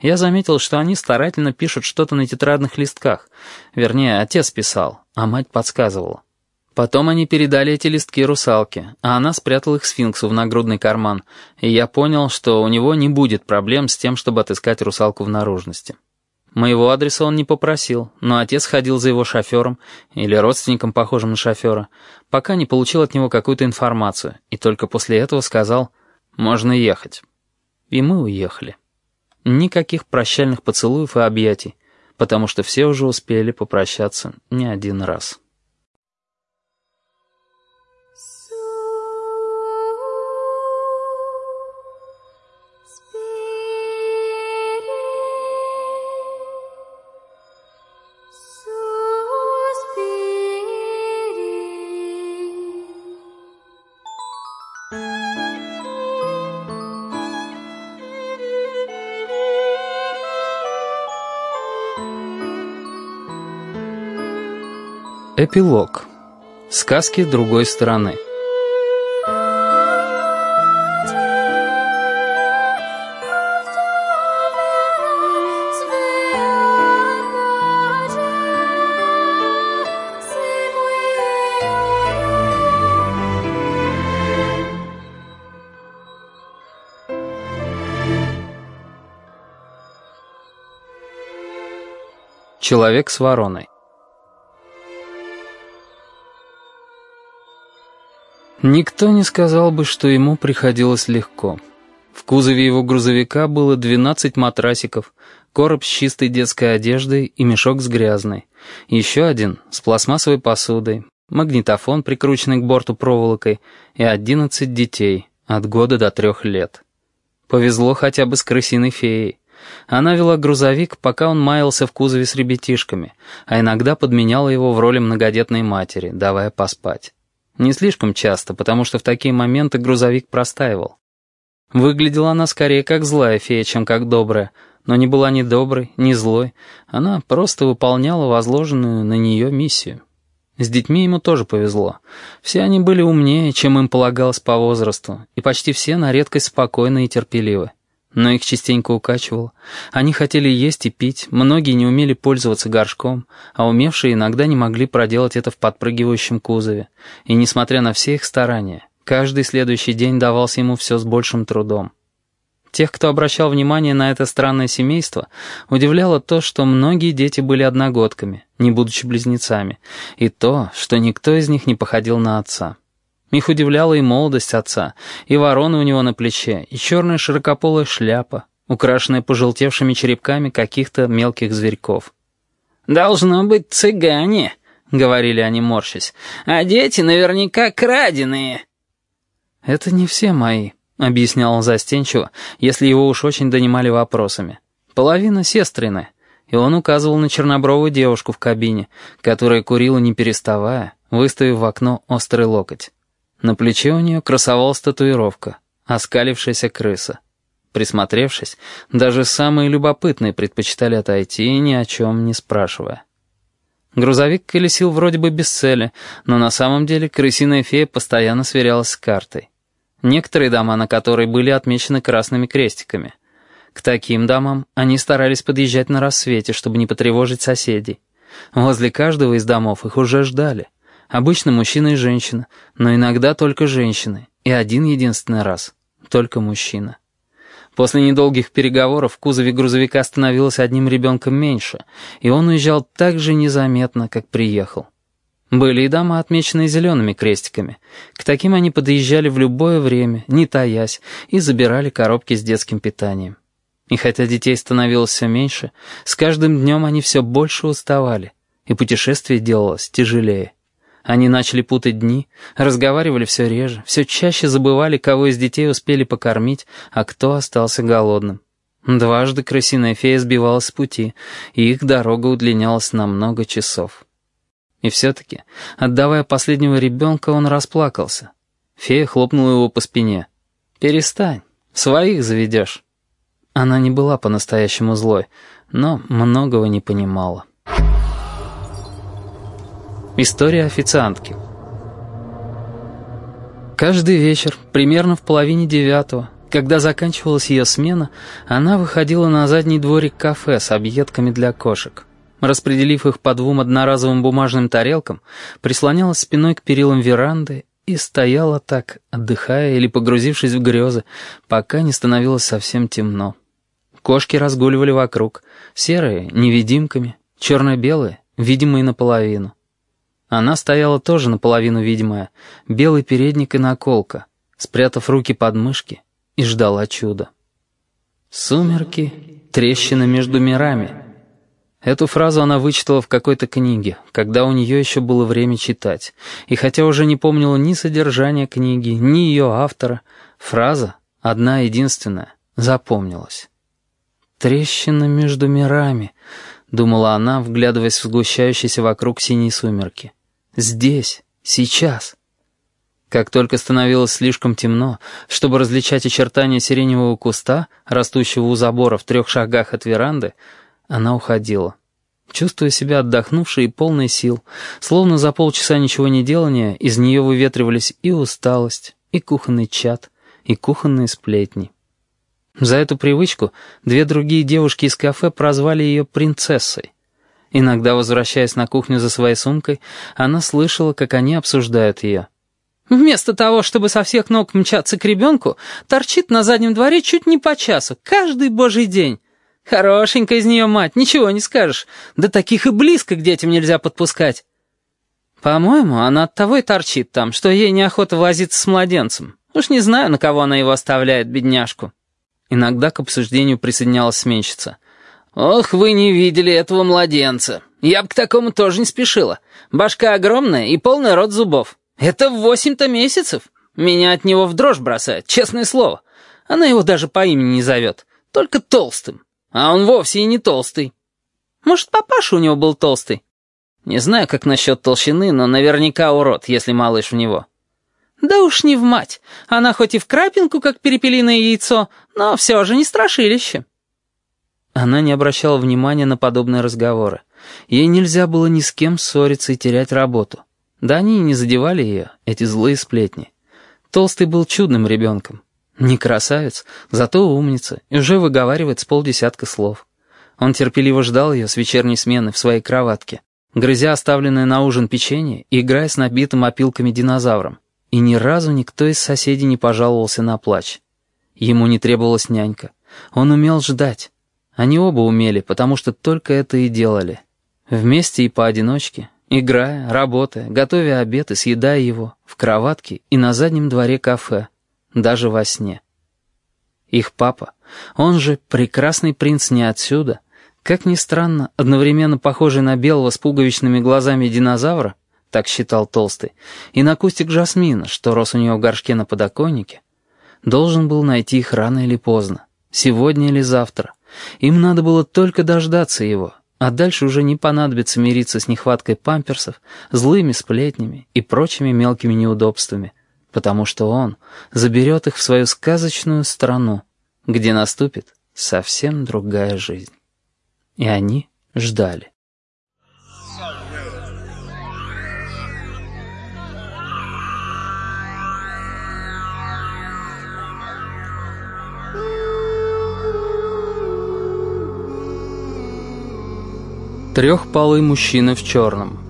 Я заметил, что они старательно пишут что-то на тетрадных листках. Вернее, отец писал, а мать подсказывала. Потом они передали эти листки русалке, а она спрятала их сфинксу в нагрудный карман, и я понял, что у него не будет проблем с тем, чтобы отыскать русалку в наружности. Моего адреса он не попросил, но отец ходил за его шофером, или родственником, похожим на шофера, пока не получил от него какую-то информацию, и только после этого сказал «можно ехать». И мы уехали. Никаких прощальных поцелуев и объятий, потому что все уже успели попрощаться не один раз. Эпилог. Сказки другой стороны. Человек с вороной. Никто не сказал бы, что ему приходилось легко. В кузове его грузовика было 12 матрасиков, короб с чистой детской одеждой и мешок с грязной. Еще один с пластмассовой посудой, магнитофон, прикрученный к борту проволокой, и 11 детей от года до трех лет. Повезло хотя бы с крысиной феей. Она вела грузовик, пока он маялся в кузове с ребятишками, а иногда подменяла его в роли многодетной матери, давая поспать. Не слишком часто, потому что в такие моменты грузовик простаивал. Выглядела она скорее как злая фея, чем как добрая, но не была ни доброй, ни злой, она просто выполняла возложенную на нее миссию. С детьми ему тоже повезло. Все они были умнее, чем им полагалось по возрасту, и почти все на редкость спокойны и терпеливы но их частенько укачивало. Они хотели есть и пить, многие не умели пользоваться горшком, а умевшие иногда не могли проделать это в подпрыгивающем кузове. И несмотря на все их старания, каждый следующий день давался ему все с большим трудом. Тех, кто обращал внимание на это странное семейство, удивляло то, что многие дети были одногодками, не будучи близнецами, и то, что никто из них не походил на отца. Их удивляла и молодость отца, и ворона у него на плече, и черная широкополая шляпа, украшенная пожелтевшими черепками каких-то мелких зверьков. «Должно быть цыгане», — говорили они, морщась, «а дети наверняка краденые». «Это не все мои», — объяснял он застенчиво, если его уж очень донимали вопросами. «Половина сестрины». И он указывал на чернобровую девушку в кабине, которая курила не переставая, выставив в окно острый локоть. На плече у нее красовалась татуировка, оскалившаяся крыса. Присмотревшись, даже самые любопытные предпочитали отойти, ни о чем не спрашивая. Грузовик колесил вроде бы без цели, но на самом деле крысиная фея постоянно сверялась с картой. Некоторые дома, на которой были отмечены красными крестиками. К таким домам они старались подъезжать на рассвете, чтобы не потревожить соседей. Возле каждого из домов их уже ждали. Обычно мужчина и женщина, но иногда только женщины, и один единственный раз только мужчина. После недолгих переговоров в кузове грузовика становилось одним ребенком меньше, и он уезжал так же незаметно, как приехал. Были и дома, отмеченные зелеными крестиками. К таким они подъезжали в любое время, не таясь, и забирали коробки с детским питанием. И хотя детей становилось все меньше, с каждым днем они все больше уставали, и путешествие делалось тяжелее. Они начали путать дни, разговаривали все реже, все чаще забывали, кого из детей успели покормить, а кто остался голодным. Дважды крысиная фея сбивалась с пути, и их дорога удлинялась на много часов. И все-таки, отдавая последнего ребенка, он расплакался. Фея хлопнула его по спине. «Перестань, своих заведешь». Она не была по-настоящему злой, но многого не понимала. История официантки. Каждый вечер, примерно в половине девятого, когда заканчивалась ее смена, она выходила на задний дворик кафе с объедками для кошек. Распределив их по двум одноразовым бумажным тарелкам, прислонялась спиной к перилам веранды и стояла так, отдыхая или погрузившись в грезы, пока не становилось совсем темно. Кошки разгуливали вокруг, серые — невидимками, черно-белые — видимые наполовину. Она стояла тоже наполовину видимая, белый передник и наколка, спрятав руки под мышки, и ждала чуда. «Сумерки, трещина между мирами». Эту фразу она вычитала в какой-то книге, когда у нее еще было время читать, и хотя уже не помнила ни содержания книги, ни ее автора, фраза, одна единственная, запомнилась. «Трещина между мирами», — думала она, вглядываясь в сгущающиеся вокруг синие сумерки. Здесь, сейчас. Как только становилось слишком темно, чтобы различать очертания сиреневого куста, растущего у забора в трех шагах от веранды, она уходила. Чувствуя себя отдохнувшей и полной сил, словно за полчаса ничего не делания, из нее выветривались и усталость, и кухонный чад, и кухонные сплетни. За эту привычку две другие девушки из кафе прозвали ее принцессой. Иногда, возвращаясь на кухню за своей сумкой, она слышала, как они обсуждают ее. Вместо того, чтобы со всех ног мчаться к ребенку, торчит на заднем дворе чуть не по часу, каждый божий день. Хорошенькая из нее мать, ничего не скажешь. Да таких и близко к детям нельзя подпускать. По-моему, она от того и торчит там, что ей неохота возиться с младенцем. Уж не знаю, на кого она его оставляет, бедняжку. Иногда к обсуждению присоединялась сменщица. «Ох, вы не видели этого младенца. Я бы к такому тоже не спешила. Башка огромная и полный рот зубов. Это восемь-то месяцев. Меня от него в дрожь бросает, честное слово. Она его даже по имени не зовет, только толстым. А он вовсе и не толстый. Может, папаша у него был толстый? Не знаю, как насчет толщины, но наверняка урод, если малыш в него. Да уж не в мать. Она хоть и в крапинку, как перепелиное яйцо, но все же не страшилище. Она не обращала внимания на подобные разговоры. Ей нельзя было ни с кем ссориться и терять работу. Да они и не задевали ее, эти злые сплетни. Толстый был чудным ребенком. Не красавец, зато умница, и уже выговаривает с полдесятка слов. Он терпеливо ждал ее с вечерней смены в своей кроватке, грызя оставленное на ужин печенье и играя с набитым опилками динозавром. И ни разу никто из соседей не пожаловался на плач. Ему не требовалась нянька. Он умел ждать. Они оба умели, потому что только это и делали. Вместе и поодиночке, играя, работая, готовя обед и съедая его, в кроватке и на заднем дворе кафе, даже во сне. Их папа, он же прекрасный принц не отсюда, как ни странно, одновременно похожий на белого с пуговичными глазами динозавра, так считал Толстый, и на кустик жасмина, что рос у него в горшке на подоконнике, должен был найти их рано или поздно, сегодня или завтра. Им надо было только дождаться его, а дальше уже не понадобится мириться с нехваткой памперсов, злыми сплетнями и прочими мелкими неудобствами, потому что он заберет их в свою сказочную страну, где наступит совсем другая жизнь. И они ждали. Трехпалый мужчина в черном.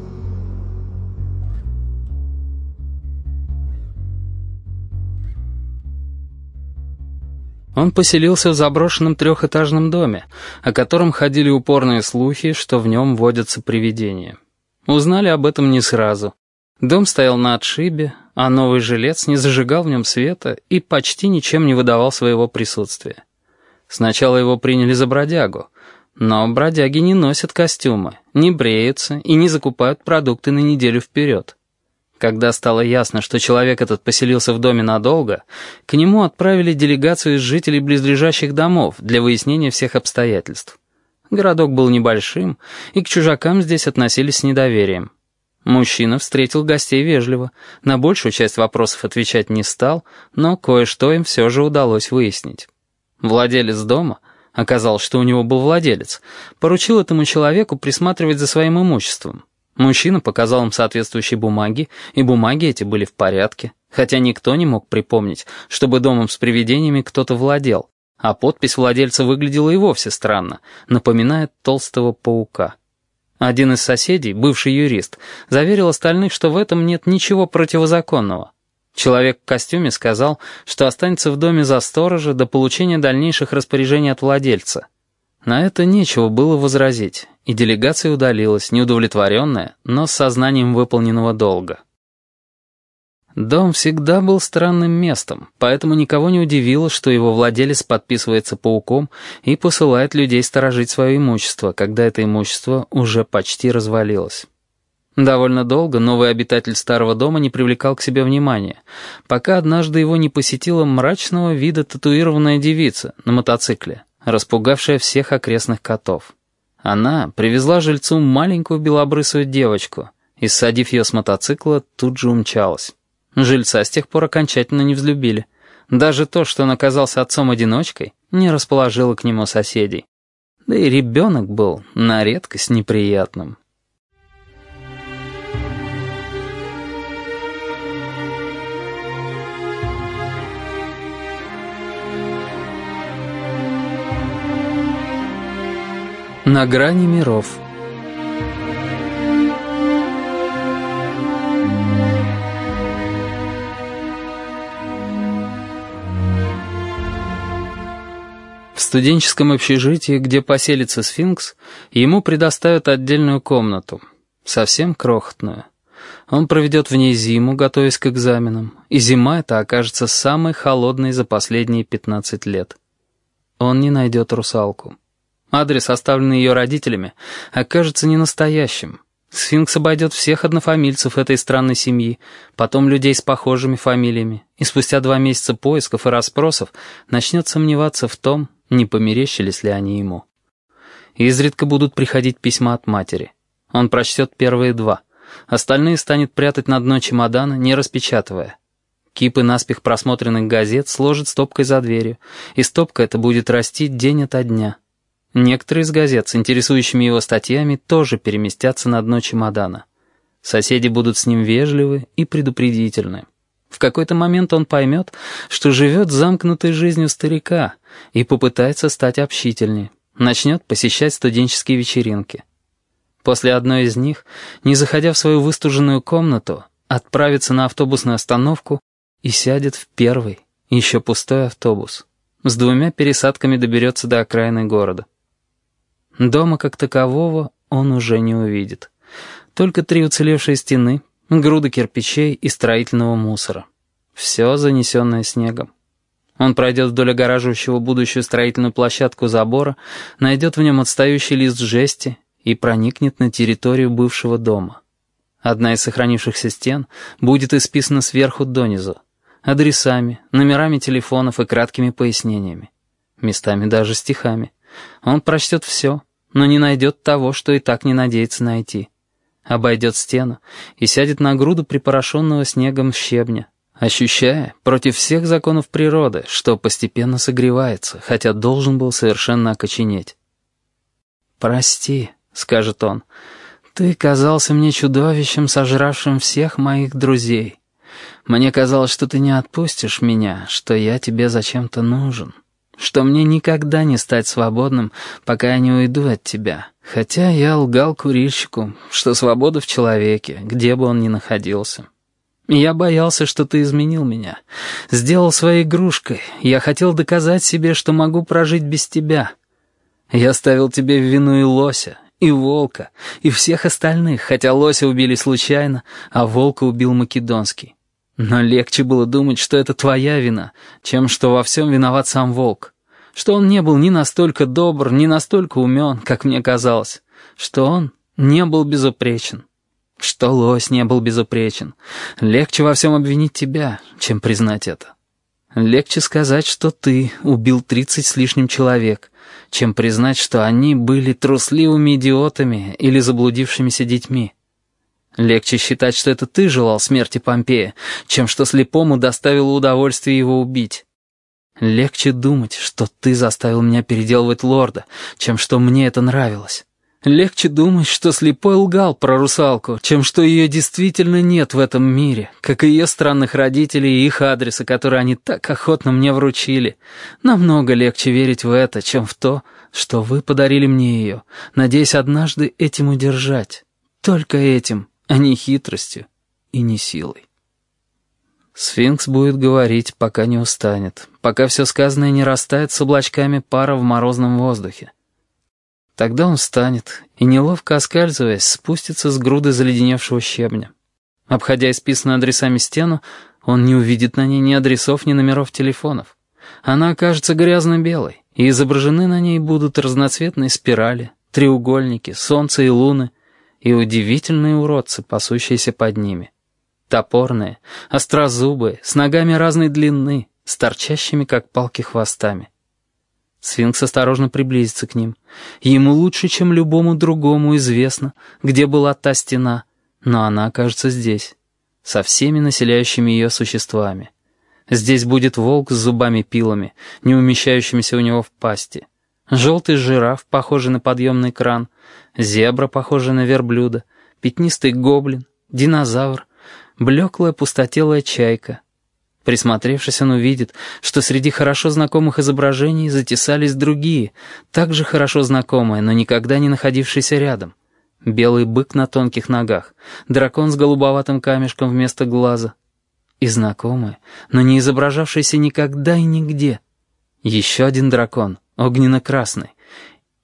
Он поселился в заброшенном трехэтажном доме, о котором ходили упорные слухи, что в нем водятся привидения. Узнали об этом не сразу. Дом стоял на отшибе, а новый жилец не зажигал в нем света и почти ничем не выдавал своего присутствия. Сначала его приняли за бродягу — но бродяги не носят костюмы, не бреются и не закупают продукты на неделю вперед. Когда стало ясно, что человек этот поселился в доме надолго, к нему отправили делегацию из жителей близлежащих домов для выяснения всех обстоятельств. Городок был небольшим, и к чужакам здесь относились с недоверием. Мужчина встретил гостей вежливо, на большую часть вопросов отвечать не стал, но кое-что им все же удалось выяснить. Владелец дома — оказалось, что у него был владелец, поручил этому человеку присматривать за своим имуществом. Мужчина показал им соответствующие бумаги, и бумаги эти были в порядке, хотя никто не мог припомнить, чтобы домом с привидениями кто-то владел, а подпись владельца выглядела и вовсе странно, напоминает толстого паука. Один из соседей, бывший юрист, заверил остальных, что в этом нет ничего противозаконного. Человек в костюме сказал, что останется в доме за сторожа до получения дальнейших распоряжений от владельца. На это нечего было возразить, и делегация удалилась, неудовлетворенная, но с сознанием выполненного долга. Дом всегда был странным местом, поэтому никого не удивило, что его владелец подписывается пауком и посылает людей сторожить свое имущество, когда это имущество уже почти развалилось. Довольно долго новый обитатель старого дома не привлекал к себе внимания, пока однажды его не посетила мрачного вида татуированная девица на мотоцикле, распугавшая всех окрестных котов. Она привезла жильцу маленькую белобрысую девочку и, ссадив ее с мотоцикла, тут же умчалась. Жильца с тех пор окончательно не взлюбили. Даже то, что он оказался отцом-одиночкой, не расположило к нему соседей. Да и ребенок был на редкость неприятным. На грани миров В студенческом общежитии, где поселится сфинкс, ему предоставят отдельную комнату, совсем крохотную. Он проведет в ней зиму, готовясь к экзаменам, и зима эта окажется самой холодной за последние 15 лет. Он не найдет русалку. Адрес, оставленный ее родителями, окажется ненастоящим. Сфинкс обойдет всех однофамильцев этой странной семьи, потом людей с похожими фамилиями, и спустя два месяца поисков и расспросов начнет сомневаться в том, не померещились ли они ему. Изредка будут приходить письма от матери. Он прочтет первые два. Остальные станет прятать на дно чемодана, не распечатывая. Кипы наспех просмотренных газет сложит стопкой за дверью, и стопка эта будет расти день ото дня. Некоторые из газет с интересующими его статьями тоже переместятся на дно чемодана. Соседи будут с ним вежливы и предупредительны. В какой-то момент он поймет, что живет замкнутой жизнью старика и попытается стать общительнее, начнет посещать студенческие вечеринки. После одной из них, не заходя в свою выстуженную комнату, отправится на автобусную остановку и сядет в первый, еще пустой автобус. С двумя пересадками доберется до окраины города. Дома как такового он уже не увидит. Только три уцелевшие стены, груды кирпичей и строительного мусора. Все занесенное снегом. Он пройдет вдоль огораживающего будущую строительную площадку забора, найдет в нем отстающий лист жести и проникнет на территорию бывшего дома. Одна из сохранившихся стен будет исписана сверху донизу, адресами, номерами телефонов и краткими пояснениями. Местами даже стихами. Он прочтет все, но не найдет того, что и так не надеется найти обойдет стену и сядет на груду припорошенного снегом щебня, ощущая против всех законов природы, что постепенно согревается, хотя должен был совершенно окоченеть. «Прости», — скажет он, — «ты казался мне чудовищем, сожравшим всех моих друзей. Мне казалось, что ты не отпустишь меня, что я тебе зачем-то нужен» что мне никогда не стать свободным, пока я не уйду от тебя. Хотя я лгал курильщику, что свобода в человеке, где бы он ни находился. Я боялся, что ты изменил меня. Сделал своей игрушкой. Я хотел доказать себе, что могу прожить без тебя. Я ставил тебе в вину и лося, и волка, и всех остальных, хотя лося убили случайно, а волка убил Македонский. Но легче было думать, что это твоя вина, чем что во всем виноват сам волк. Что он не был ни настолько добр, ни настолько умен, как мне казалось. Что он не был безупречен. Что лось не был безупречен. Легче во всем обвинить тебя, чем признать это. Легче сказать, что ты убил тридцать с лишним человек, чем признать, что они были трусливыми идиотами или заблудившимися детьми. Легче считать, что это ты желал смерти Помпея, чем что слепому доставило удовольствие его убить. Легче думать, что ты заставил меня переделывать лорда, чем что мне это нравилось. Легче думать, что слепой лгал про русалку, чем что ее действительно нет в этом мире, как и ее странных родителей и их адреса, которые они так охотно мне вручили. Намного легче верить в это, чем в то, что вы подарили мне ее, надеясь однажды этим удержать. Только этим а не хитростью и не силой. Сфинкс будет говорить, пока не устанет, пока все сказанное не растает с облачками пара в морозном воздухе. Тогда он встанет и, неловко оскальзываясь, спустится с груды заледеневшего щебня. Обходя исписанную адресами стену, он не увидит на ней ни адресов, ни номеров телефонов. Она окажется грязно-белой, и изображены на ней будут разноцветные спирали, треугольники, солнце и луны, и удивительные уродцы, пасущиеся под ними. Топорные, острозубые, с ногами разной длины, с торчащими, как палки, хвостами. Сфинкс осторожно приблизится к ним. Ему лучше, чем любому другому, известно, где была та стена, но она окажется здесь, со всеми населяющими ее существами. Здесь будет волк с зубами-пилами, не умещающимися у него в пасти. Желтый жираф, похожий на подъемный кран, зебра, похожая на верблюда, пятнистый гоблин, динозавр, блеклая пустотелая чайка. Присмотревшись, он увидит, что среди хорошо знакомых изображений затесались другие, также хорошо знакомые, но никогда не находившиеся рядом. Белый бык на тонких ногах, дракон с голубоватым камешком вместо глаза. И знакомые, но не изображавшиеся никогда и нигде. Еще один дракон, огненно-красный.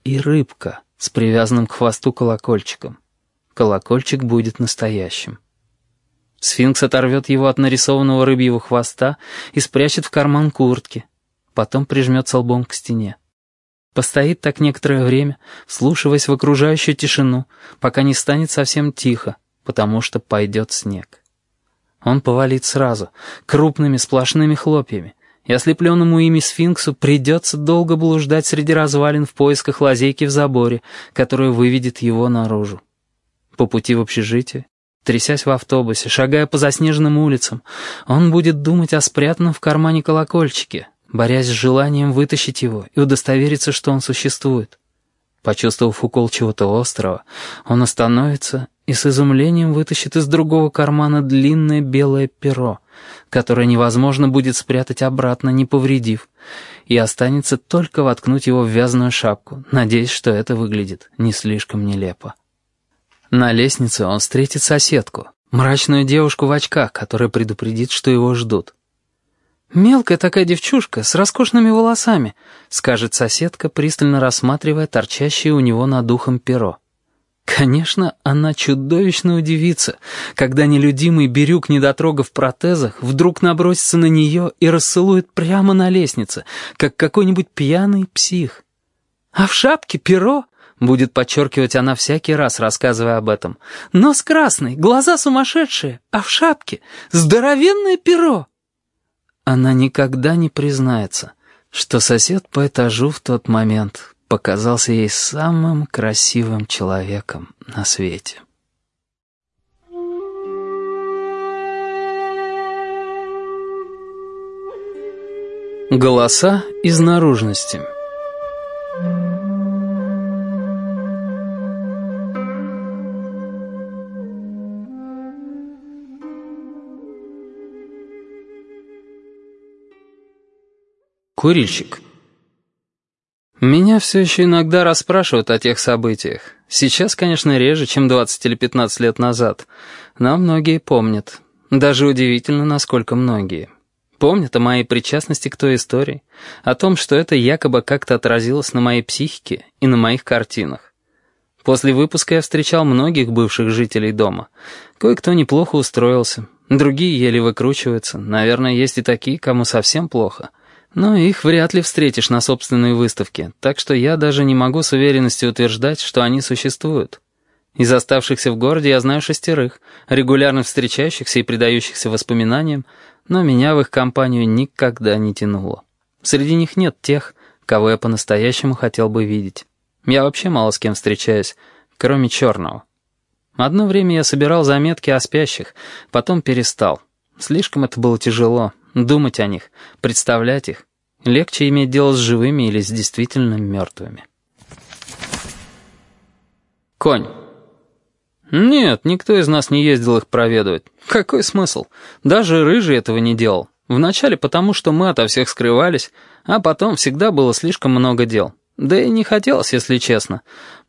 И рыбка с привязанным к хвосту колокольчиком. Колокольчик будет настоящим. Сфинкс оторвет его от нарисованного рыбьего хвоста и спрячет в карман куртки. Потом прижмется лбом к стене. Постоит так некоторое время, вслушиваясь в окружающую тишину, пока не станет совсем тихо, потому что пойдет снег. Он повалит сразу, крупными сплошными хлопьями, и ослепленному ими сфинксу придется долго блуждать среди развалин в поисках лазейки в заборе, которая выведет его наружу. По пути в общежитие, трясясь в автобусе, шагая по заснеженным улицам, он будет думать о спрятанном в кармане колокольчике, борясь с желанием вытащить его и удостовериться, что он существует. Почувствовав укол чего-то острого, он остановится и с изумлением вытащит из другого кармана длинное белое перо, которое невозможно будет спрятать обратно, не повредив, и останется только воткнуть его в вязаную шапку, надеясь, что это выглядит не слишком нелепо. На лестнице он встретит соседку, мрачную девушку в очках, которая предупредит, что его ждут. «Мелкая такая девчушка с роскошными волосами», — скажет соседка, пристально рассматривая торчащее у него над ухом перо. Конечно, она чудовищно удивится, когда нелюдимый Бирюк недотрога в протезах вдруг набросится на нее и расцелует прямо на лестнице, как какой-нибудь пьяный псих. «А в шапке перо?» — будет подчеркивать она всякий раз, рассказывая об этом. «Нос красный, глаза сумасшедшие, а в шапке здоровенное перо!» Она никогда не признается, что сосед по этажу в тот момент показался ей самым красивым человеком на свете. Голоса из наружности Курильщик. Меня все еще иногда расспрашивают о тех событиях. Сейчас, конечно, реже, чем 20 или 15 лет назад, но многие помнят. Даже удивительно, насколько многие. Помнят о моей причастности к той истории, о том, что это якобы как-то отразилось на моей психике и на моих картинах. После выпуска я встречал многих бывших жителей дома. Кое-кто неплохо устроился, другие еле выкручиваются. Наверное, есть и такие, кому совсем плохо — но их вряд ли встретишь на собственной выставке, так что я даже не могу с уверенностью утверждать, что они существуют. Из оставшихся в городе я знаю шестерых, регулярно встречающихся и предающихся воспоминаниям, но меня в их компанию никогда не тянуло. Среди них нет тех, кого я по-настоящему хотел бы видеть. Я вообще мало с кем встречаюсь, кроме черного. Одно время я собирал заметки о спящих, потом перестал. Слишком это было тяжело, думать о них, представлять их. Легче иметь дело с живыми или с действительно мертвыми. Конь. Нет, никто из нас не ездил их проведывать. Какой смысл? Даже Рыжий этого не делал. Вначале потому, что мы ото всех скрывались, а потом всегда было слишком много дел. Да и не хотелось, если честно.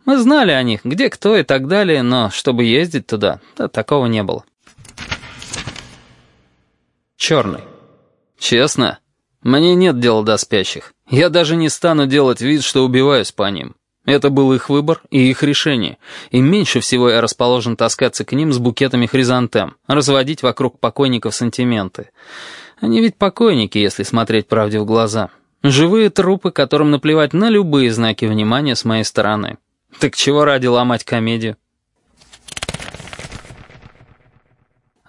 Мы знали о них, где кто и так далее, но чтобы ездить туда, да, такого не было. Черный. Честно, мне нет дела до спящих. Я даже не стану делать вид, что убиваюсь по ним. Это был их выбор и их решение, и меньше всего я расположен таскаться к ним с букетами хризантем, разводить вокруг покойников сантименты. Они ведь покойники, если смотреть правде в глаза. Живые трупы, которым наплевать на любые знаки внимания с моей стороны. Так чего ради ломать комедию?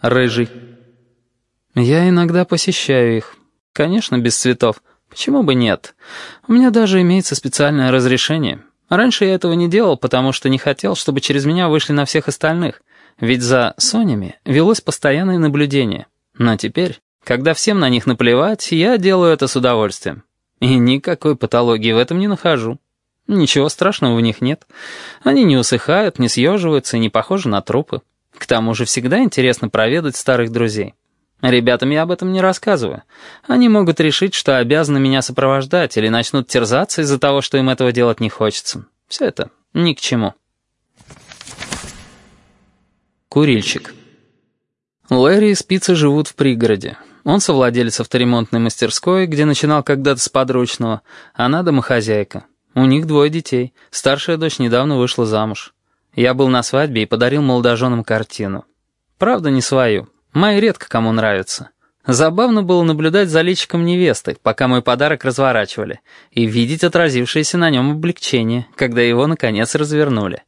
Рыжий. Я иногда посещаю их. Конечно, без цветов. Почему бы нет? У меня даже имеется специальное разрешение. Раньше я этого не делал, потому что не хотел, чтобы через меня вышли на всех остальных. Ведь за Сонями велось постоянное наблюдение. Но теперь, когда всем на них наплевать, я делаю это с удовольствием. И никакой патологии в этом не нахожу. Ничего страшного в них нет. Они не усыхают, не съеживаются и не похожи на трупы. К тому же всегда интересно проведать старых друзей. Ребятам я об этом не рассказываю. Они могут решить, что обязаны меня сопровождать, или начнут терзаться из-за того, что им этого делать не хочется. Все это ни к чему. Курильщик. Лэри и Спица живут в пригороде. Он совладелец авторемонтной мастерской, где начинал когда-то с подручного, она домохозяйка. У них двое детей. Старшая дочь недавно вышла замуж. Я был на свадьбе и подарил молодоженам картину. Правда, не свою. Мои редко кому нравятся. Забавно было наблюдать за личиком невесты, пока мой подарок разворачивали, и видеть отразившееся на нем облегчение, когда его, наконец, развернули.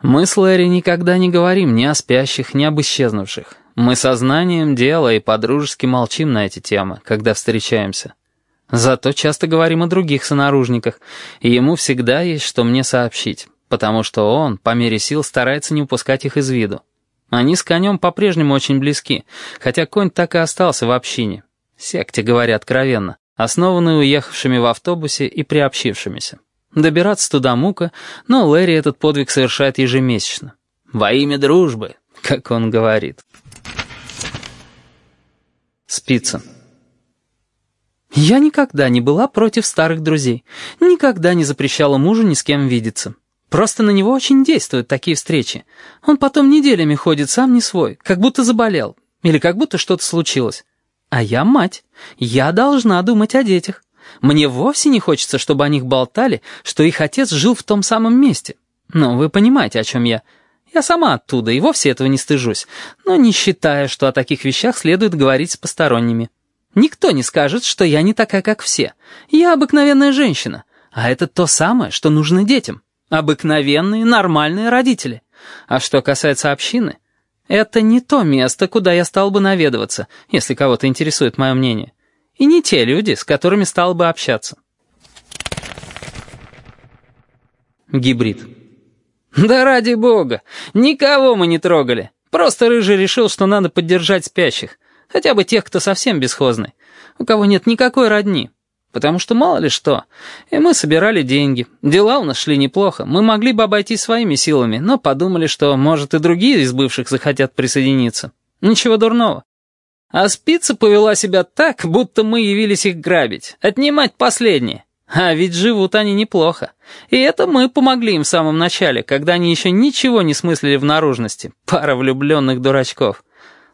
Мы с Лэри никогда не говорим ни о спящих, ни об исчезнувших. Мы сознанием дела и подружески молчим на эти темы, когда встречаемся. Зато часто говорим о других сонаружниках, и ему всегда есть что мне сообщить потому что он, по мере сил, старается не упускать их из виду. Они с конем по-прежнему очень близки, хотя конь так и остался в общине. Секте, говоря откровенно, основанной уехавшими в автобусе и приобщившимися. Добираться туда мука, но Лэри этот подвиг совершает ежемесячно. «Во имя дружбы», как он говорит. Спица. Я никогда не была против старых друзей. Никогда не запрещала мужу ни с кем видеться. Просто на него очень действуют такие встречи. Он потом неделями ходит сам не свой, как будто заболел. Или как будто что-то случилось. А я мать. Я должна думать о детях. Мне вовсе не хочется, чтобы о них болтали, что их отец жил в том самом месте. Но вы понимаете, о чем я. Я сама оттуда и вовсе этого не стыжусь, но не считаю, что о таких вещах следует говорить с посторонними. Никто не скажет, что я не такая, как все. Я обыкновенная женщина, а это то самое, что нужно детям. Обыкновенные, нормальные родители. А что касается общины, это не то место, куда я стал бы наведываться, если кого-то интересует мое мнение. И не те люди, с которыми стал бы общаться. Гибрид. Да ради бога, никого мы не трогали. Просто Рыжий решил, что надо поддержать спящих. Хотя бы тех, кто совсем бесхозный. У кого нет никакой родни. Потому что мало ли что. И мы собирали деньги. Дела у нас шли неплохо. Мы могли бы обойтись своими силами, но подумали, что, может, и другие из бывших захотят присоединиться. Ничего дурного. А спица повела себя так, будто мы явились их грабить, отнимать последнее. А ведь живут они неплохо. И это мы помогли им в самом начале, когда они еще ничего не смыслили в наружности. Пара влюбленных дурачков.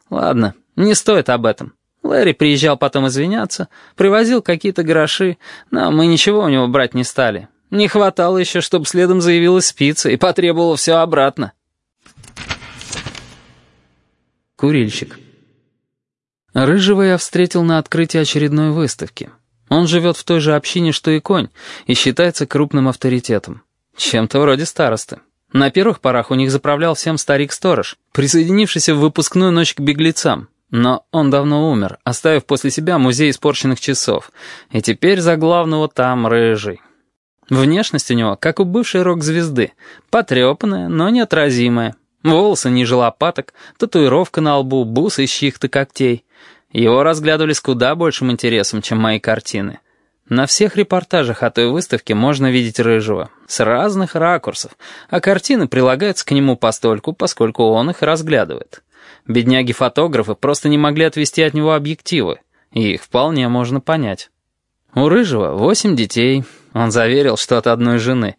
Ладно, не стоит об этом. Лэри приезжал потом извиняться, привозил какие-то гроши, но мы ничего у него брать не стали. Не хватало еще, чтобы следом заявилась спица и потребовала все обратно. Курильщик. Рыжего я встретил на открытии очередной выставки. Он живет в той же общине, что и конь, и считается крупным авторитетом. Чем-то вроде старосты. На первых порах у них заправлял всем старик-сторож, присоединившийся в выпускную ночь к беглецам, но он давно умер, оставив после себя музей испорченных часов, и теперь за главного там рыжий. Внешность у него, как у бывшей рок-звезды, потрепанная, но неотразимая. Волосы ниже лопаток, татуировка на лбу, бусы из чьих-то когтей. Его разглядывали с куда большим интересом, чем мои картины. На всех репортажах о той выставке можно видеть Рыжего, с разных ракурсов, а картины прилагаются к нему постольку, поскольку он их разглядывает. Бедняги-фотографы просто не могли отвести от него объективы, и их вполне можно понять. У Рыжего восемь детей, он заверил, что от одной жены,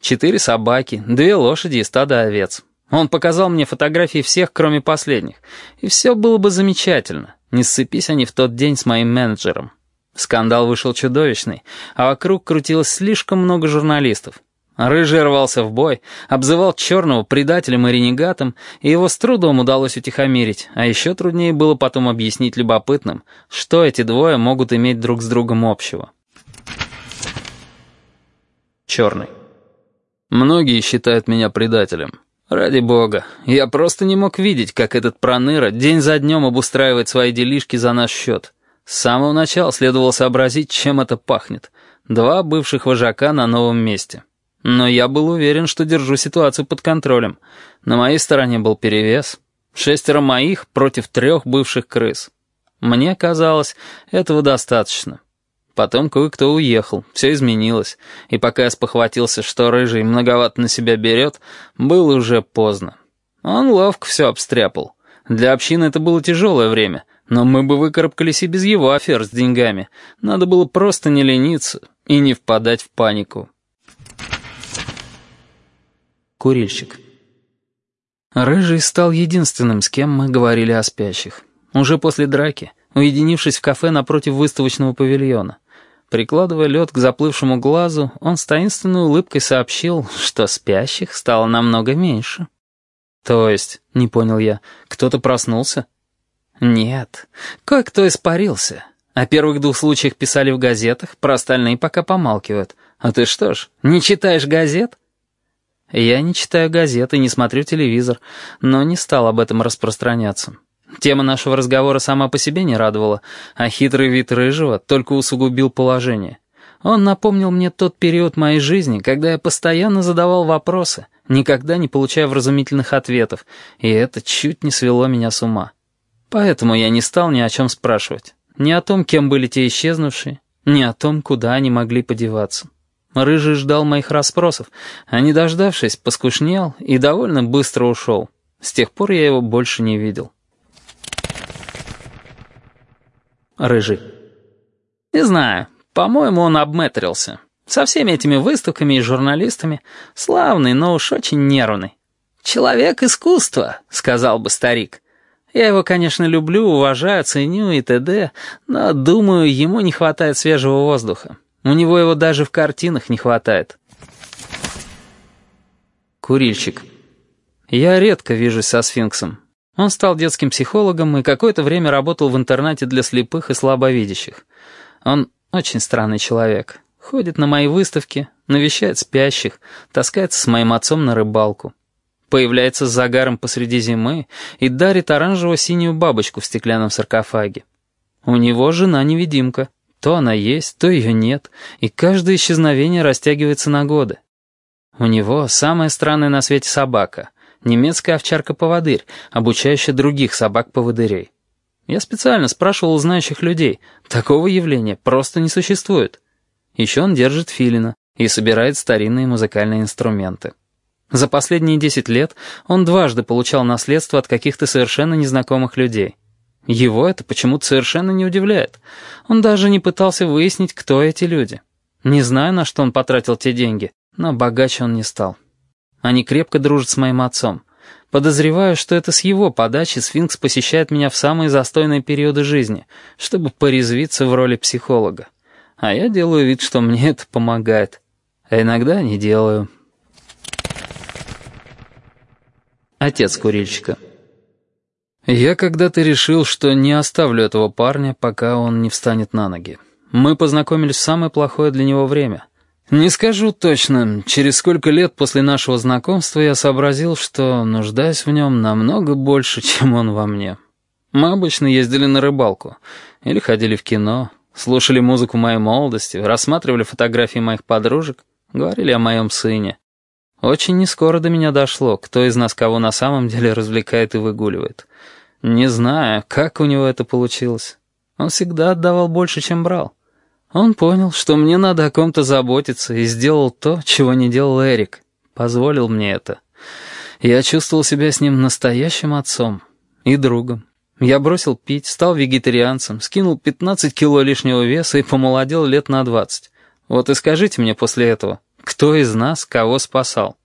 четыре собаки, две лошади и стадо овец. Он показал мне фотографии всех, кроме последних, и все было бы замечательно, не сцепись они в тот день с моим менеджером. Скандал вышел чудовищный, а вокруг крутилось слишком много журналистов. Рыжий рвался в бой, обзывал черного предателем и ренегатом, и его с трудом удалось утихомирить, а еще труднее было потом объяснить любопытным, что эти двое могут иметь друг с другом общего. Черный. Многие считают меня предателем. Ради бога, я просто не мог видеть, как этот проныра день за днем обустраивает свои делишки за наш счет. С самого начала следовало сообразить, чем это пахнет. Два бывших вожака на новом месте. Но я был уверен, что держу ситуацию под контролем. На моей стороне был перевес. Шестеро моих против трех бывших крыс. Мне казалось, этого достаточно. Потом кое-кто уехал, все изменилось, и пока я спохватился, что рыжий многовато на себя берет, было уже поздно. Он ловко все обстряпал. Для общины это было тяжелое время, но мы бы выкарабкались и без его афер с деньгами. Надо было просто не лениться и не впадать в панику. Курильщик. Рыжий стал единственным, с кем мы говорили о спящих. Уже после драки, уединившись в кафе напротив выставочного павильона. Прикладывая лед к заплывшему глазу, он с таинственной улыбкой сообщил, что спящих стало намного меньше. «То есть?» — не понял я. «Кто-то проснулся?» «Нет, кое-кто испарился. О первых двух случаях писали в газетах, про остальные пока помалкивают. А ты что ж, не читаешь газет?» Я не читаю газеты, не смотрю телевизор, но не стал об этом распространяться. Тема нашего разговора сама по себе не радовала, а хитрый вид Рыжего только усугубил положение. Он напомнил мне тот период моей жизни, когда я постоянно задавал вопросы, никогда не получая вразумительных ответов, и это чуть не свело меня с ума. Поэтому я не стал ни о чем спрашивать. Ни о том, кем были те исчезнувшие, ни о том, куда они могли подеваться. Рыжий ждал моих расспросов, а не дождавшись, поскушнел и довольно быстро ушел. С тех пор я его больше не видел. Рыжий. Не знаю, по-моему, он обметрился. Со всеми этими выставками и журналистами. Славный, но уж очень нервный. «Человек искусства», — сказал бы старик. Я его, конечно, люблю, уважаю, ценю и т.д., но, думаю, ему не хватает свежего воздуха. У него его даже в картинах не хватает. Курильщик. Я редко вижусь со сфинксом. Он стал детским психологом и какое-то время работал в интернате для слепых и слабовидящих. Он очень странный человек. Ходит на мои выставки, навещает спящих, таскается с моим отцом на рыбалку. Появляется с загаром посреди зимы и дарит оранжево-синюю бабочку в стеклянном саркофаге. У него жена-невидимка. То она есть, то ее нет, и каждое исчезновение растягивается на годы. У него самая странная на свете собака, немецкая овчарка-поводырь, обучающая других собак-поводырей. Я специально спрашивал у знающих людей, такого явления просто не существует. Еще он держит филина и собирает старинные музыкальные инструменты. За последние десять лет он дважды получал наследство от каких-то совершенно незнакомых людей. Его это почему-то совершенно не удивляет. Он даже не пытался выяснить, кто эти люди. Не знаю, на что он потратил те деньги, но богаче он не стал. Они крепко дружат с моим отцом. Подозреваю, что это с его подачи сфинкс посещает меня в самые застойные периоды жизни, чтобы порезвиться в роли психолога. А я делаю вид, что мне это помогает. А иногда не делаю. Отец курильщика. Я когда-то решил, что не оставлю этого парня, пока он не встанет на ноги. Мы познакомились в самое плохое для него время. Не скажу точно, через сколько лет после нашего знакомства я сообразил, что нуждаюсь в нем намного больше, чем он во мне. Мы обычно ездили на рыбалку или ходили в кино, слушали музыку моей молодости, рассматривали фотографии моих подружек, говорили о моем сыне. Очень нескоро до меня дошло, кто из нас кого на самом деле развлекает и выгуливает. Не знаю, как у него это получилось. Он всегда отдавал больше, чем брал. Он понял, что мне надо о ком-то заботиться, и сделал то, чего не делал Эрик. Позволил мне это. Я чувствовал себя с ним настоящим отцом и другом. Я бросил пить, стал вегетарианцем, скинул 15 кило лишнего веса и помолодел лет на 20. Вот и скажите мне после этого, кто из нас кого спасал?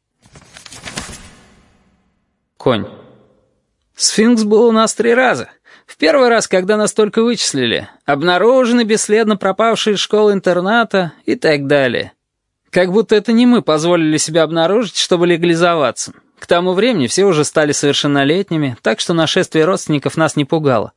Конь. Сфинкс был у нас три раза. В первый раз, когда нас только вычислили, обнаружены бесследно пропавшие из школы-интерната и так далее. Как будто это не мы позволили себя обнаружить, чтобы легализоваться. К тому времени все уже стали совершеннолетними, так что нашествие родственников нас не пугало.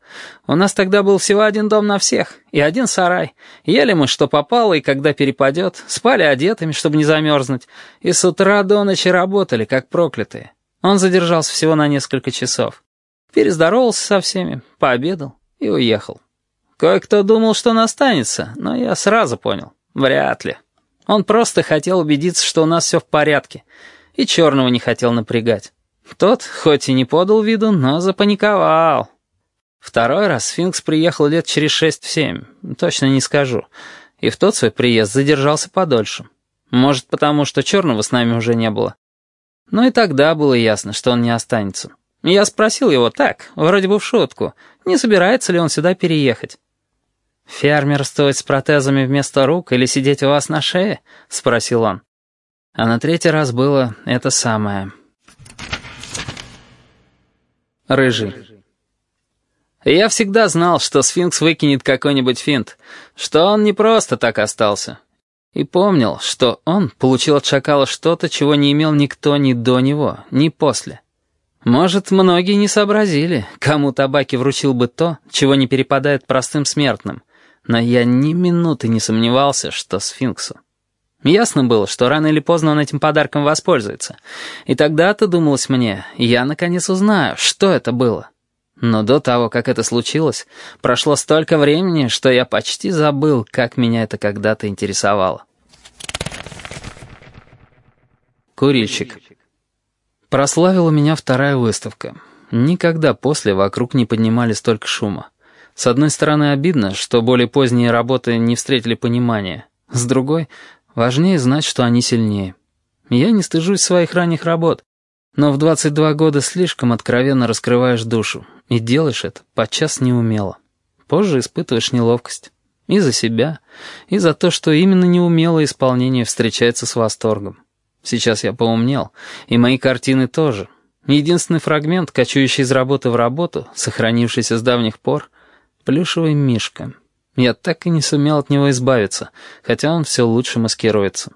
У нас тогда был всего один дом на всех и один сарай. Ели мы, что попало, и когда перепадет, спали одетыми, чтобы не замерзнуть, и с утра до ночи работали, как проклятые. Он задержался всего на несколько часов. Перездоровался со всеми, пообедал и уехал. Кое-кто думал, что он останется, но я сразу понял. Вряд ли. Он просто хотел убедиться, что у нас все в порядке, и черного не хотел напрягать. Тот, хоть и не подал виду, но запаниковал. Второй раз сфинкс приехал лет через шесть-семь, точно не скажу. И в тот свой приезд задержался подольше. Может, потому что черного с нами уже не было. Но и тогда было ясно, что он не останется. Я спросил его так, вроде бы в шутку, не собирается ли он сюда переехать. «Фермерствовать с протезами вместо рук или сидеть у вас на шее?» — спросил он. А на третий раз было это самое. Рыжий. Я всегда знал, что сфинкс выкинет какой-нибудь финт, что он не просто так остался. И помнил, что он получил от шакала что-то, чего не имел никто ни до него, ни после. Может, многие не сообразили, кому табаки вручил бы то, чего не перепадает простым смертным, но я ни минуты не сомневался, что сфинксу. Ясно было, что рано или поздно он этим подарком воспользуется. И тогда-то, думалось мне, я наконец узнаю, что это было. Но до того, как это случилось, прошло столько времени, что я почти забыл, как меня это когда-то интересовало. Курильщик. Прославила меня вторая выставка. Никогда после вокруг не поднимали столько шума. С одной стороны, обидно, что более поздние работы не встретили понимания. С другой, важнее знать, что они сильнее. Я не стыжусь своих ранних работ, но в 22 года слишком откровенно раскрываешь душу, и делаешь это подчас неумело. Позже испытываешь неловкость. И за себя, и за то, что именно неумелое исполнение встречается с восторгом. Сейчас я поумнел, и мои картины тоже. Единственный фрагмент, кочующий из работы в работу, сохранившийся с давних пор — плюшевый мишка. Я так и не сумел от него избавиться, хотя он все лучше маскируется.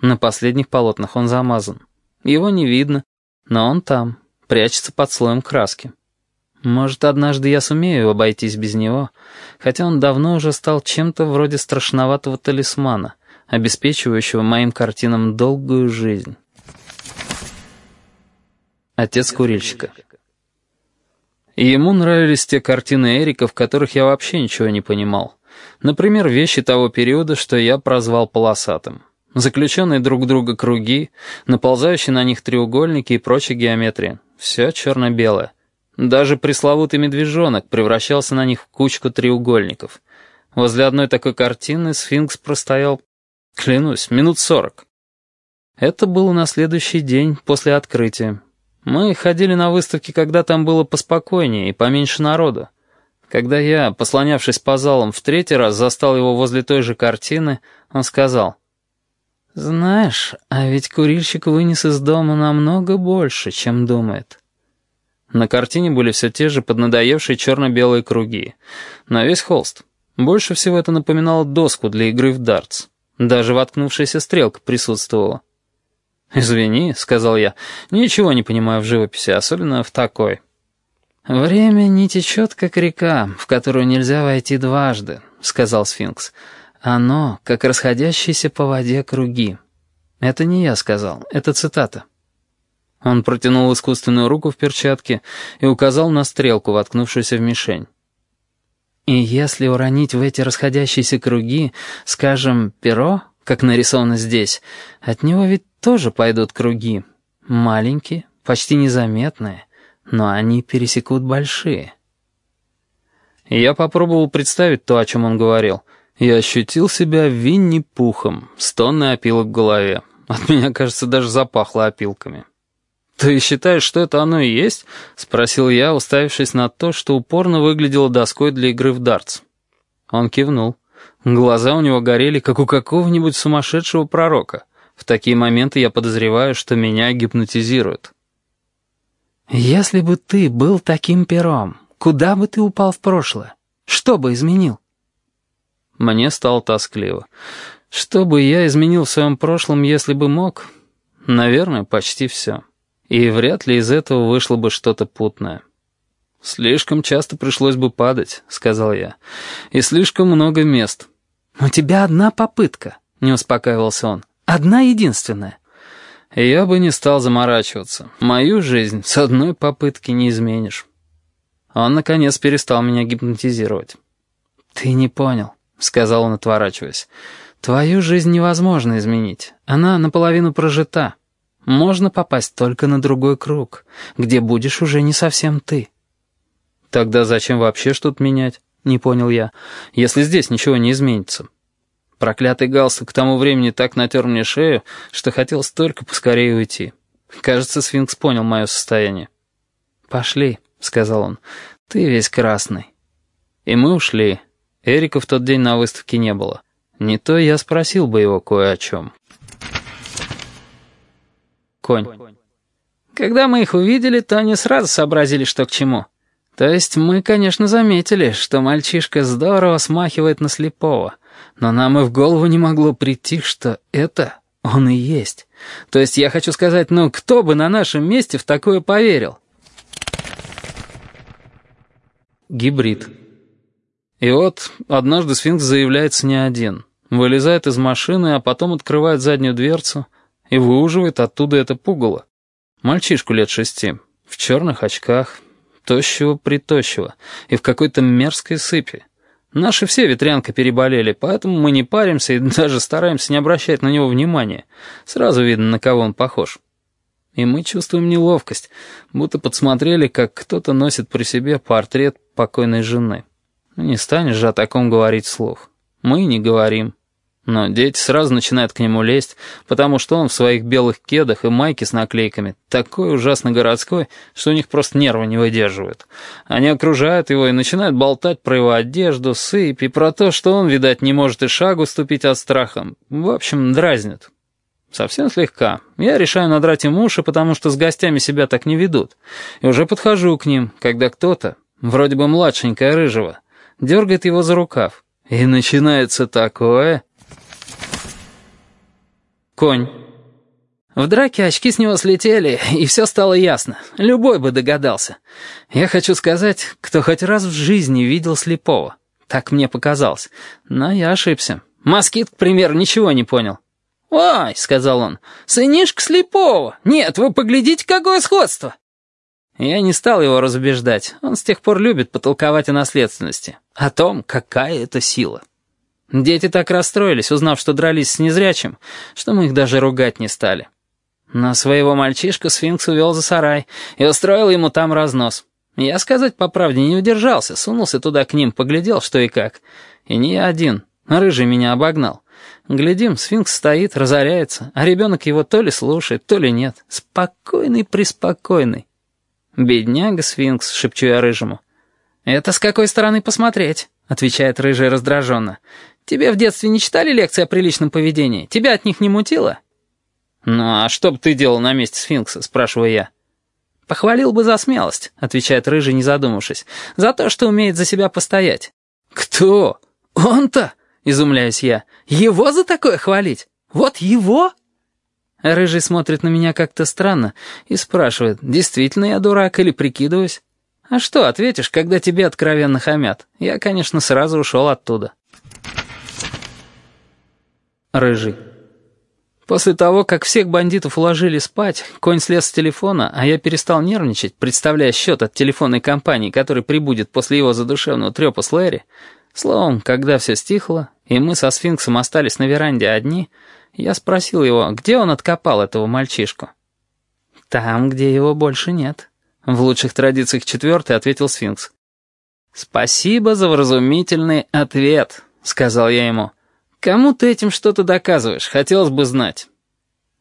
На последних полотнах он замазан. Его не видно, но он там, прячется под слоем краски. Может, однажды я сумею обойтись без него, хотя он давно уже стал чем-то вроде страшноватого талисмана, обеспечивающего моим картинам долгую жизнь. Отец курильщика. Ему нравились те картины Эрика, в которых я вообще ничего не понимал. Например, вещи того периода, что я прозвал полосатым. Заключенные друг друга круги, наползающие на них треугольники и прочая геометрия. Все черно-белое. Даже пресловутый медвежонок превращался на них в кучку треугольников. Возле одной такой картины сфинкс простоял, клянусь, минут сорок. Это было на следующий день после открытия. Мы ходили на выставки, когда там было поспокойнее и поменьше народу. Когда я, послонявшись по залам, в третий раз застал его возле той же картины, он сказал, «Знаешь, а ведь курильщик вынес из дома намного больше, чем думает». На картине были все те же поднадоевшие черно-белые круги. На весь холст. Больше всего это напоминало доску для игры в дартс. Даже воткнувшаяся стрелка присутствовала. «Извини», — сказал я, — «ничего не понимаю в живописи, особенно в такой». «Время не течет, как река, в которую нельзя войти дважды», — сказал сфинкс. «Оно, как расходящиеся по воде круги». Это не я сказал, это цитата. Он протянул искусственную руку в перчатке и указал на стрелку, воткнувшуюся в мишень. И если уронить в эти расходящиеся круги, скажем, перо, как нарисовано здесь, от него ведь тоже пойдут круги. Маленькие, почти незаметные, но они пересекут большие. Я попробовал представить то, о чем он говорил. Я ощутил себя Винни-Пухом, с тонной опилок в голове. От меня, кажется, даже запахло опилками. «Ты считаешь, что это оно и есть?» — спросил я, уставившись на то, что упорно выглядело доской для игры в дартс. Он кивнул. Глаза у него горели, как у какого-нибудь сумасшедшего пророка. В такие моменты я подозреваю, что меня гипнотизируют. «Если бы ты был таким пером, куда бы ты упал в прошлое? Что бы изменил?» Мне стало тоскливо. Что бы я изменил в своем прошлом, если бы мог? Наверное, почти все. И вряд ли из этого вышло бы что-то путное. «Слишком часто пришлось бы падать», — сказал я. «И слишком много мест». «У тебя одна попытка», — не успокаивался он. «Одна единственная». «Я бы не стал заморачиваться. Мою жизнь с одной попытки не изменишь». Он, наконец, перестал меня гипнотизировать. «Ты не понял», — сказал он, отворачиваясь. «Твою жизнь невозможно изменить. Она наполовину прожита» можно попасть только на другой круг, где будешь уже не совсем ты. Тогда зачем вообще что-то менять? Не понял я, если здесь ничего не изменится. Проклятый галстук к тому времени так натер мне шею, что хотел столько поскорее уйти. Кажется, сфинкс понял мое состояние. «Пошли», — сказал он, — «ты весь красный». И мы ушли. Эрика в тот день на выставке не было. Не то я спросил бы его кое о чем. Конь. Когда мы их увидели, то они сразу сообразили, что к чему. То есть мы, конечно, заметили, что мальчишка здорово смахивает на слепого, но нам и в голову не могло прийти, что это он и есть. То есть я хочу сказать, ну кто бы на нашем месте в такое поверил? Гибрид. И вот однажды сфинкс заявляется не один. Вылезает из машины, а потом открывает заднюю дверцу и выуживает оттуда это пугало. Мальчишку лет шести, в черных очках, тощего-притощего и в какой-то мерзкой сыпи. Наши все ветрянка переболели, поэтому мы не паримся и даже стараемся не обращать на него внимания. Сразу видно, на кого он похож. И мы чувствуем неловкость, будто подсмотрели, как кто-то носит при себе портрет покойной жены. Не станешь же о таком говорить вслух. Мы не говорим. Но дети сразу начинают к нему лезть, потому что он в своих белых кедах и майке с наклейками такой ужасно городской, что у них просто нервы не выдерживают. Они окружают его и начинают болтать про его одежду, сыпь и про то, что он, видать, не может и шагу ступить от страха. В общем, дразнят. Совсем слегка. Я решаю надрать им уши, потому что с гостями себя так не ведут. И уже подхожу к ним, когда кто-то, вроде бы младшенькая рыжего, дергает его за рукав. И начинается такое... Конь. В драке очки с него слетели, и все стало ясно. Любой бы догадался. Я хочу сказать, кто хоть раз в жизни видел слепого. Так мне показалось. Но я ошибся. Москит, к примеру, ничего не понял. «Ой», — сказал он, — «сынишка слепого. Нет, вы поглядите, какое сходство». Я не стал его разубеждать. Он с тех пор любит потолковать о наследственности. О том, какая это сила. Дети так расстроились, узнав, что дрались с незрячим, что мы их даже ругать не стали. Но своего мальчишку сфинкс увел за сарай и устроил ему там разнос. Я, сказать по правде, не удержался, сунулся туда к ним, поглядел, что и как. И не я один, рыжий меня обогнал. Глядим, сфинкс стоит, разоряется, а ребенок его то ли слушает, то ли нет. Спокойный-преспокойный. «Бедняга сфинкс», — шепчу я рыжему. «Это с какой стороны посмотреть?» — отвечает рыжий раздраженно. Тебе в детстве не читали лекции о приличном поведении? Тебя от них не мутило?» «Ну а что бы ты делал на месте сфинкса?» — спрашиваю я. «Похвалил бы за смелость», — отвечает Рыжий, не задумавшись. «За то, что умеет за себя постоять». «Кто? Он-то?» — изумляюсь я. «Его за такое хвалить? Вот его?» Рыжий смотрит на меня как-то странно и спрашивает, действительно я дурак или прикидываюсь? А что ответишь, когда тебе откровенно хамят? Я, конечно, сразу ушел оттуда. Рыжий. После того, как всех бандитов уложили спать, конь слез с телефона, а я перестал нервничать, представляя счет от телефонной компании, который прибудет после его задушевного трепа с Лэри, словом, когда все стихло, и мы со сфинксом остались на веранде одни, я спросил его, где он откопал этого мальчишку. «Там, где его больше нет», — в лучших традициях четвертый ответил сфинкс. «Спасибо за вразумительный ответ», — сказал я ему. «Кому ты этим что-то доказываешь? Хотелось бы знать».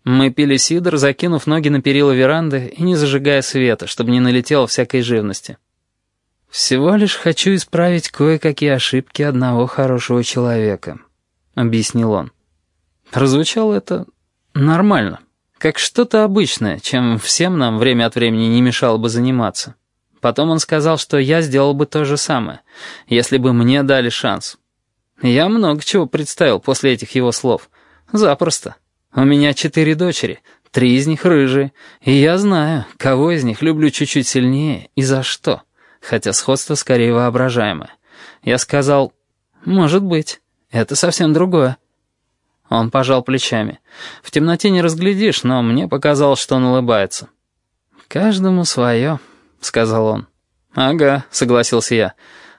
Мы пили сидр, закинув ноги на перила веранды и не зажигая света, чтобы не налетело всякой живности. «Всего лишь хочу исправить кое-какие ошибки одного хорошего человека», — объяснил он. Прозвучало это нормально, как что-то обычное, чем всем нам время от времени не мешало бы заниматься. Потом он сказал, что я сделал бы то же самое, если бы мне дали шанс. Я много чего представил после этих его слов. Запросто. У меня четыре дочери, три из них рыжие, и я знаю, кого из них люблю чуть-чуть сильнее и за что, хотя сходство скорее воображаемое. Я сказал, может быть, это совсем другое. Он пожал плечами. В темноте не разглядишь, но мне показалось, что он улыбается. «Каждому свое», — сказал он. «Ага», — согласился я.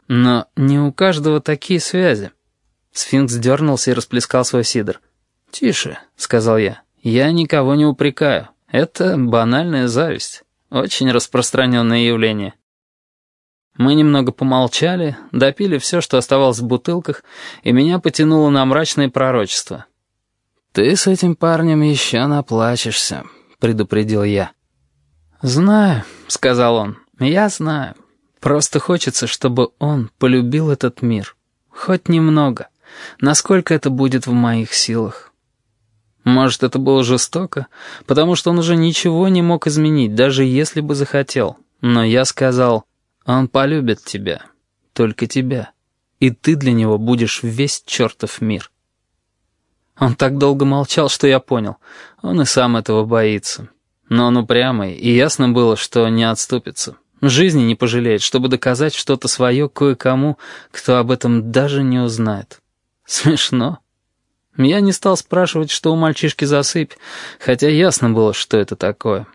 «Но не у каждого такие связи». Сфинкс дернулся и расплескал свой сидр. «Тише», — сказал я. «Я никого не упрекаю. Это банальная зависть. Очень распространенное явление». Мы немного помолчали, допили все, что оставалось в бутылках, и меня потянуло на мрачное пророчество. «Ты с этим парнем еще наплачешься», — предупредил я. «Знаю», — сказал он, — «я знаю. Просто хочется, чтобы он полюбил этот мир. Хоть немного. Насколько это будет в моих силах». Может, это было жестоко, потому что он уже ничего не мог изменить, даже если бы захотел. Но я сказал, он полюбит тебя, только тебя, и ты для него будешь весь чертов мир. Он так долго молчал, что я понял, он и сам этого боится. Но он упрямый, и ясно было, что не отступится. Жизни не пожалеет, чтобы доказать что-то свое кое-кому, кто об этом даже не узнает. Смешно. Я не стал спрашивать, что у мальчишки засыпь, хотя ясно было, что это такое.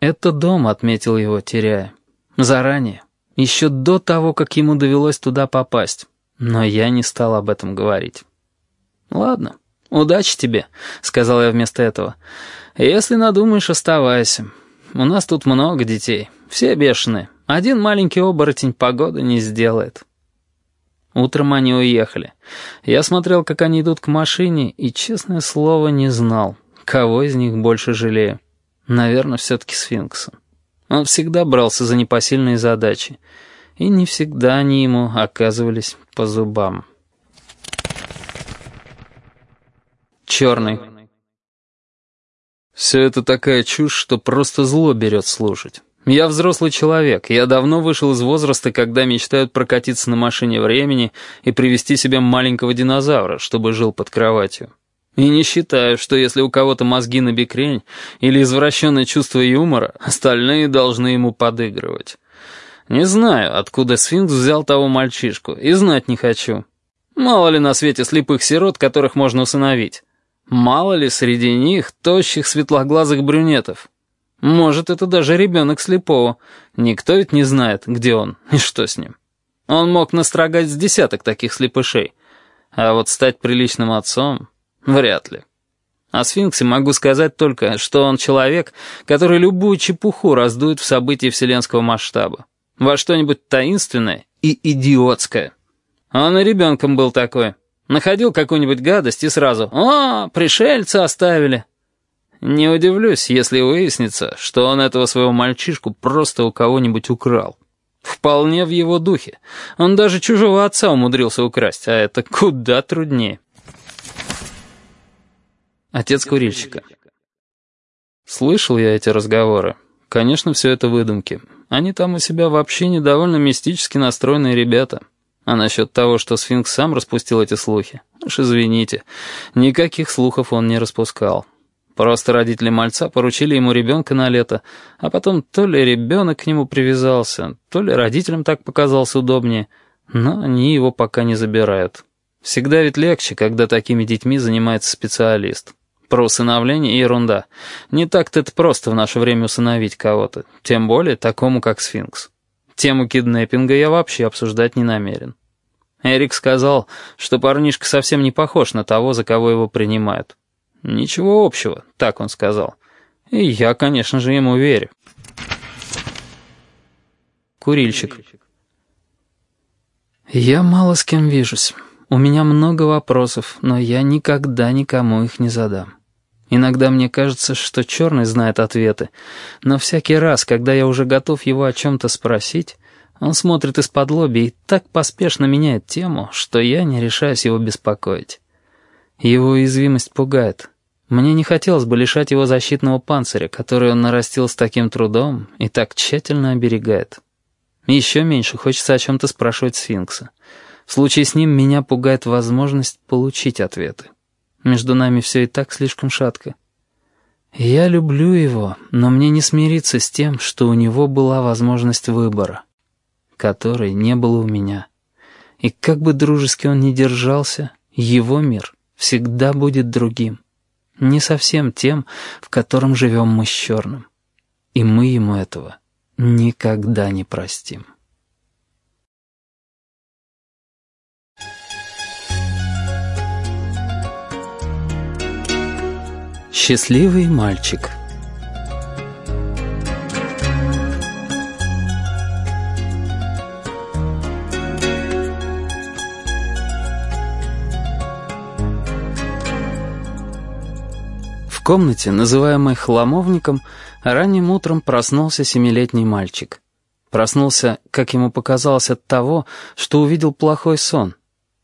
Это дом отметил его, теряя. Заранее. Еще до того, как ему довелось туда попасть. Но я не стал об этом говорить. «Ладно, удачи тебе», — сказал я вместо этого. «Если надумаешь, оставайся. У нас тут много детей, все бешеные. Один маленький оборотень погоды не сделает». Утром они уехали. Я смотрел, как они идут к машине, и, честное слово, не знал, кого из них больше жалею. Наверное, все-таки сфинкса. Он всегда брался за непосильные задачи, и не всегда они ему оказывались по зубам. Черный. Все это такая чушь, что просто зло берет слушать. Я взрослый человек, я давно вышел из возраста, когда мечтают прокатиться на машине времени и привести себе маленького динозавра, чтобы жил под кроватью. И не считаю, что если у кого-то мозги на бекрень или извращенное чувство юмора, остальные должны ему подыгрывать. Не знаю, откуда сфинкс взял того мальчишку, и знать не хочу. Мало ли на свете слепых сирот, которых можно усыновить. Мало ли среди них тощих светлоглазых брюнетов. Может, это даже ребенок слепого. Никто ведь не знает, где он и что с ним. Он мог настрогать с десяток таких слепышей. А вот стать приличным отцом... Вряд ли. О сфинксе могу сказать только, что он человек, который любую чепуху раздует в событии вселенского масштаба. Во что-нибудь таинственное и идиотское. Он и ребенком был такой. Находил какую-нибудь гадость и сразу «О, пришельцы оставили». Не удивлюсь, если выяснится, что он этого своего мальчишку просто у кого-нибудь украл. Вполне в его духе. Он даже чужого отца умудрился украсть, а это куда труднее. Отец курильщика. Слышал я эти разговоры. Конечно, все это выдумки. Они там у себя вообще недовольно мистически настроенные ребята. А насчет того, что сфинкс сам распустил эти слухи, уж извините, никаких слухов он не распускал. Просто родители мальца поручили ему ребенка на лето, а потом то ли ребенок к нему привязался, то ли родителям так показалось удобнее, но они его пока не забирают. Всегда ведь легче, когда такими детьми занимается специалист. Про усыновление — ерунда. Не так-то это просто в наше время усыновить кого-то, тем более такому, как сфинкс. Тему киднеппинга я вообще обсуждать не намерен. Эрик сказал, что парнишка совсем не похож на того, за кого его принимают. Ничего общего, так он сказал. И я, конечно же, ему верю. Курильщик. Я мало с кем вижусь. У меня много вопросов, но я никогда никому их не задам. Иногда мне кажется, что черный знает ответы, но всякий раз, когда я уже готов его о чем-то спросить, он смотрит из-под лоби и так поспешно меняет тему, что я не решаюсь его беспокоить. Его уязвимость пугает. Мне не хотелось бы лишать его защитного панциря, который он нарастил с таким трудом и так тщательно оберегает. Еще меньше хочется о чем-то спрашивать сфинкса. В случае с ним меня пугает возможность получить ответы. Между нами все и так слишком шатко. Я люблю его, но мне не смириться с тем, что у него была возможность выбора, которой не было у меня. И как бы дружески он ни держался, его мир всегда будет другим. Не совсем тем, в котором живем мы с черным. И мы ему этого никогда не простим. Счастливый мальчик В комнате, называемой хламовником, ранним утром проснулся семилетний мальчик. Проснулся, как ему показалось, от того, что увидел плохой сон.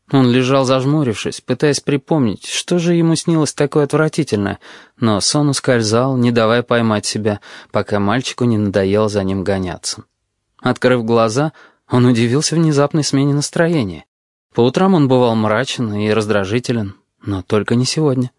Он лежал зажмурившись, пытаясь припомнить, что же ему снилось такое отвратительное, но сон ускользал, не давая поймать себя, пока мальчику не надоело за ним гоняться. Открыв глаза, он удивился внезапной смене настроения. По утрам он бывал мрачен и раздражителен, но только не сегодня.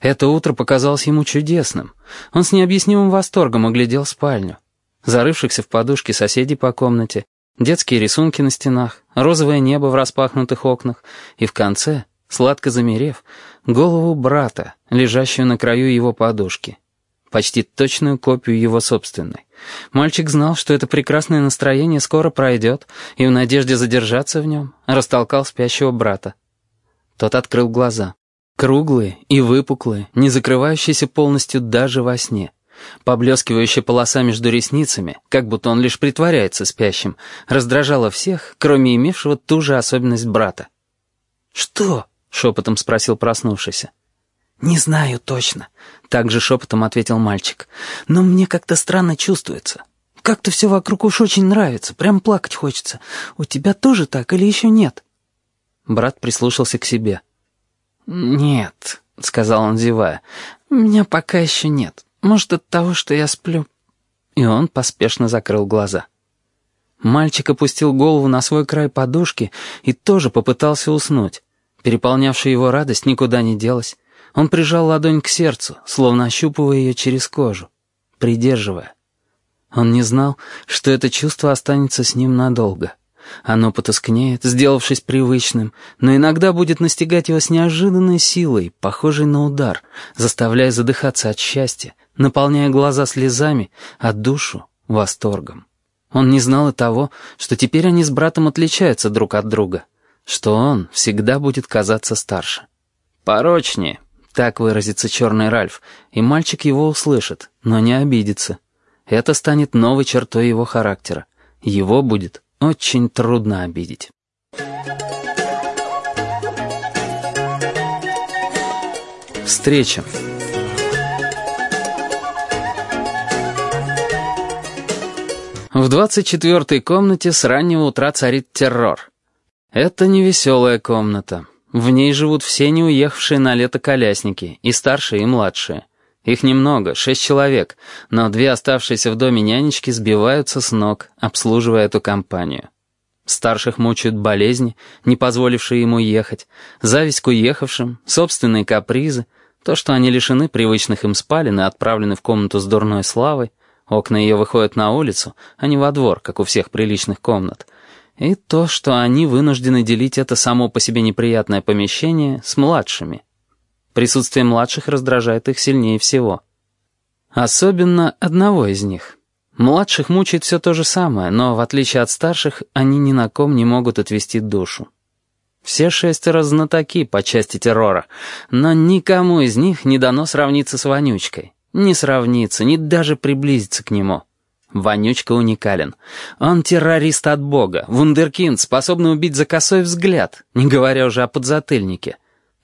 Это утро показалось ему чудесным. Он с необъяснимым восторгом оглядел спальню. Зарывшихся в подушки соседей по комнате, детские рисунки на стенах, розовое небо в распахнутых окнах и в конце, сладко замерев, голову брата, лежащую на краю его подушки. Почти точную копию его собственной. Мальчик знал, что это прекрасное настроение скоро пройдет, и в надежде задержаться в нем растолкал спящего брата. Тот открыл глаза. Круглые и выпуклые, не закрывающиеся полностью даже во сне. Поблескивающая полоса между ресницами, как будто он лишь притворяется спящим, раздражала всех, кроме имевшего ту же особенность брата. «Что?» — шепотом спросил проснувшийся. «Не знаю точно», — также шепотом ответил мальчик. «Но мне как-то странно чувствуется. Как-то все вокруг уж очень нравится, прям плакать хочется. У тебя тоже так или еще нет?» Брат прислушался к себе. «Нет», — сказал он, зевая, — «меня пока еще нет. Может, от того, что я сплю». И он поспешно закрыл глаза. Мальчик опустил голову на свой край подушки и тоже попытался уснуть. Переполнявшая его радость никуда не делась. Он прижал ладонь к сердцу, словно ощупывая ее через кожу, придерживая. Он не знал, что это чувство останется с ним надолго. Оно потускнеет, сделавшись привычным, но иногда будет настигать его с неожиданной силой, похожей на удар, заставляя задыхаться от счастья, наполняя глаза слезами, а душу — восторгом. Он не знал и того, что теперь они с братом отличаются друг от друга, что он всегда будет казаться старше. Порочнее, так выразится черный Ральф, и мальчик его услышит, но не обидится. Это станет новой чертой его характера. Его будет очень трудно обидеть. Встреча. В двадцать четвертой комнате с раннего утра царит террор. Это не веселая комната. В ней живут все не уехавшие на лето колясники, и старшие, и младшие. Их немного, шесть человек, но две оставшиеся в доме нянечки сбиваются с ног, обслуживая эту компанию. Старших мучают болезни, не позволившие ему ехать, зависть к уехавшим, собственные капризы, то, что они лишены привычных им спален и отправлены в комнату с дурной славой, окна ее выходят на улицу, а не во двор, как у всех приличных комнат, и то, что они вынуждены делить это само по себе неприятное помещение с младшими, Присутствие младших раздражает их сильнее всего. Особенно одного из них. Младших мучает все то же самое, но, в отличие от старших, они ни на ком не могут отвести душу. Все шестеро знатоки по части террора, но никому из них не дано сравниться с Вонючкой. Не сравниться, ни даже приблизиться к нему. Вонючка уникален. Он террорист от бога, вундеркинд, способный убить за косой взгляд, не говоря уже о подзатыльнике.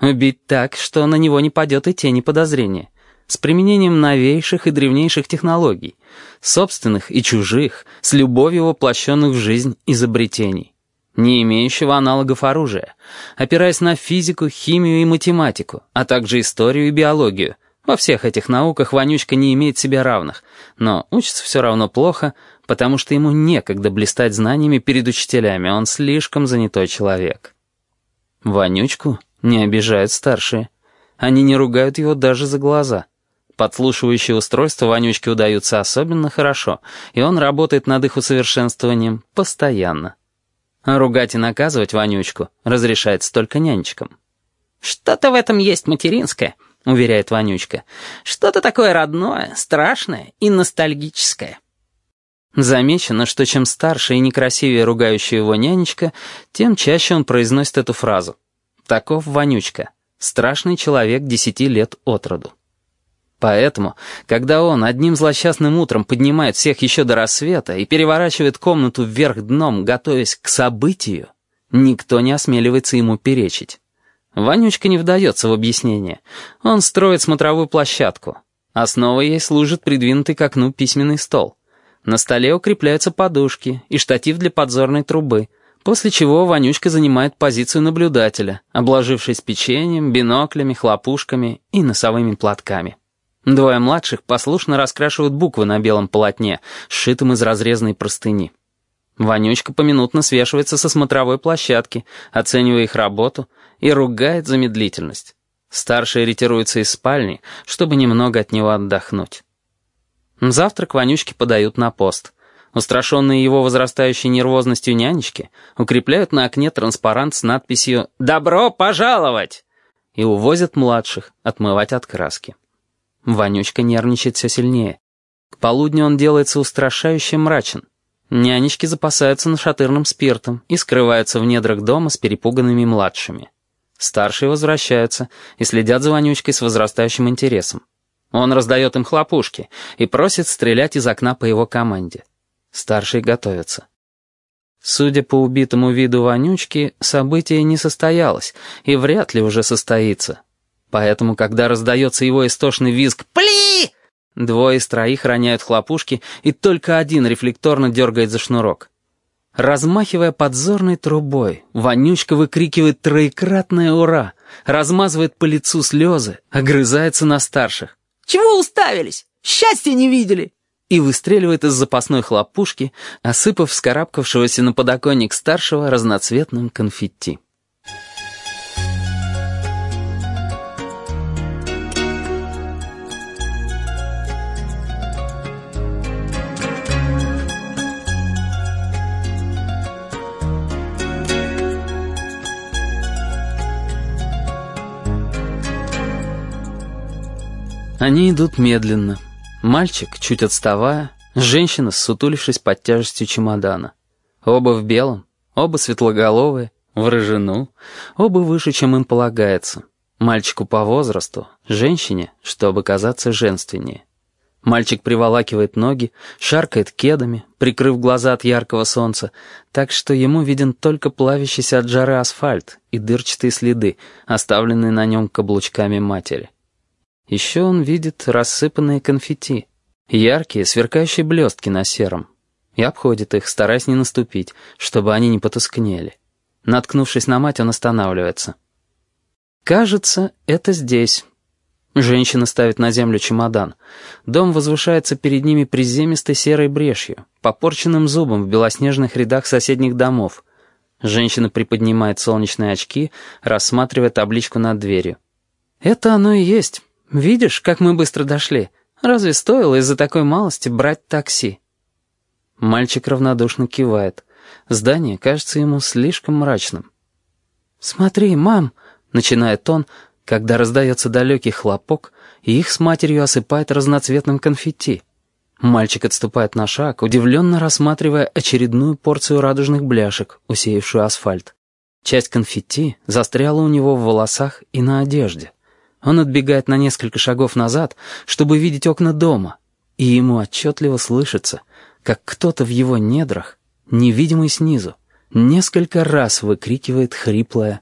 Убить так, что на него не падет и тени подозрения. С применением новейших и древнейших технологий. Собственных и чужих, с любовью воплощенных в жизнь изобретений. Не имеющего аналогов оружия. Опираясь на физику, химию и математику, а также историю и биологию. Во всех этих науках Вонючка не имеет себе равных, но учится все равно плохо, потому что ему некогда блистать знаниями перед учителями, он слишком занятой человек. Вонючку не обижают старшие. Они не ругают его даже за глаза. Подслушивающие устройства Вонючке удаются особенно хорошо, и он работает над их усовершенствованием постоянно. А ругать и наказывать Вонючку разрешается только нянечкам. «Что-то в этом есть материнское», — уверяет Вонючка. «Что-то такое родное, страшное и ностальгическое». Замечено, что чем старше и некрасивее ругающая его нянечка, тем чаще он произносит эту фразу. Таков Вонючка, страшный человек десяти лет от роду. Поэтому, когда он одним злосчастным утром поднимает всех еще до рассвета и переворачивает комнату вверх дном, готовясь к событию, никто не осмеливается ему перечить. Вонючка не вдается в объяснение. Он строит смотровую площадку. Основой ей служит придвинутый к окну письменный стол. На столе укрепляются подушки и штатив для подзорной трубы, после чего Вонючка занимает позицию наблюдателя, обложившись печеньем, биноклями, хлопушками и носовыми платками. Двое младших послушно раскрашивают буквы на белом полотне, сшитом из разрезанной простыни. Вонючка поминутно свешивается со смотровой площадки, оценивая их работу, и ругает за медлительность. Старший ретируется из спальни, чтобы немного от него отдохнуть. Завтрак Вонючке подают на пост. Устрашенные его возрастающей нервозностью нянечки укрепляют на окне транспарант с надписью «Добро пожаловать!» и увозят младших отмывать от краски. Вонючка нервничает все сильнее. К полудню он делается устрашающе мрачен. Нянечки запасаются нашатырным спиртом и скрываются в недрах дома с перепуганными младшими. Старшие возвращаются и следят за Вонючкой с возрастающим интересом. Он раздает им хлопушки и просит стрелять из окна по его команде. Старшие готовятся. Судя по убитому виду Вонючки, событие не состоялось и вряд ли уже состоится. Поэтому, когда раздается его истошный визг «Пли!», двое из троих роняют хлопушки, и только один рефлекторно дергает за шнурок. Размахивая подзорной трубой, Вонючка выкрикивает троекратное «Ура!», размазывает по лицу слезы, огрызается на старших. «Чего уставились? Счастья не видели!» И выстреливает из запасной хлопушки, осыпав вскарабкавшегося на подоконник старшего разноцветным конфетти. Они идут медленно. Мальчик, чуть отставая, женщина, сутулившись под тяжестью чемодана. Оба в белом, оба светлоголовые, в рыжину, оба выше, чем им полагается. Мальчику по возрасту, женщине, чтобы казаться женственнее. Мальчик приволакивает ноги, шаркает кедами, прикрыв глаза от яркого солнца, так что ему виден только плавящийся от жары асфальт и дырчатые следы, оставленные на нем каблучками матери. Еще он видит рассыпанные конфетти, яркие, сверкающие блестки на сером, и обходит их, стараясь не наступить, чтобы они не потускнели. Наткнувшись на мать, он останавливается. «Кажется, это здесь». Женщина ставит на землю чемодан. Дом возвышается перед ними приземистой серой брешью, попорченным зубом в белоснежных рядах соседних домов. Женщина приподнимает солнечные очки, рассматривая табличку над дверью. «Это оно и есть. «Видишь, как мы быстро дошли? Разве стоило из-за такой малости брать такси?» Мальчик равнодушно кивает. Здание кажется ему слишком мрачным. «Смотри, мам!» — начинает он, когда раздается далекий хлопок, и их с матерью осыпает разноцветным конфетти. Мальчик отступает на шаг, удивленно рассматривая очередную порцию радужных бляшек, усеявшую асфальт. Часть конфетти застряла у него в волосах и на одежде. Он отбегает на несколько шагов назад, чтобы видеть окна дома, и ему отчетливо слышится, как кто-то в его недрах, невидимый снизу, несколько раз выкрикивает хриплое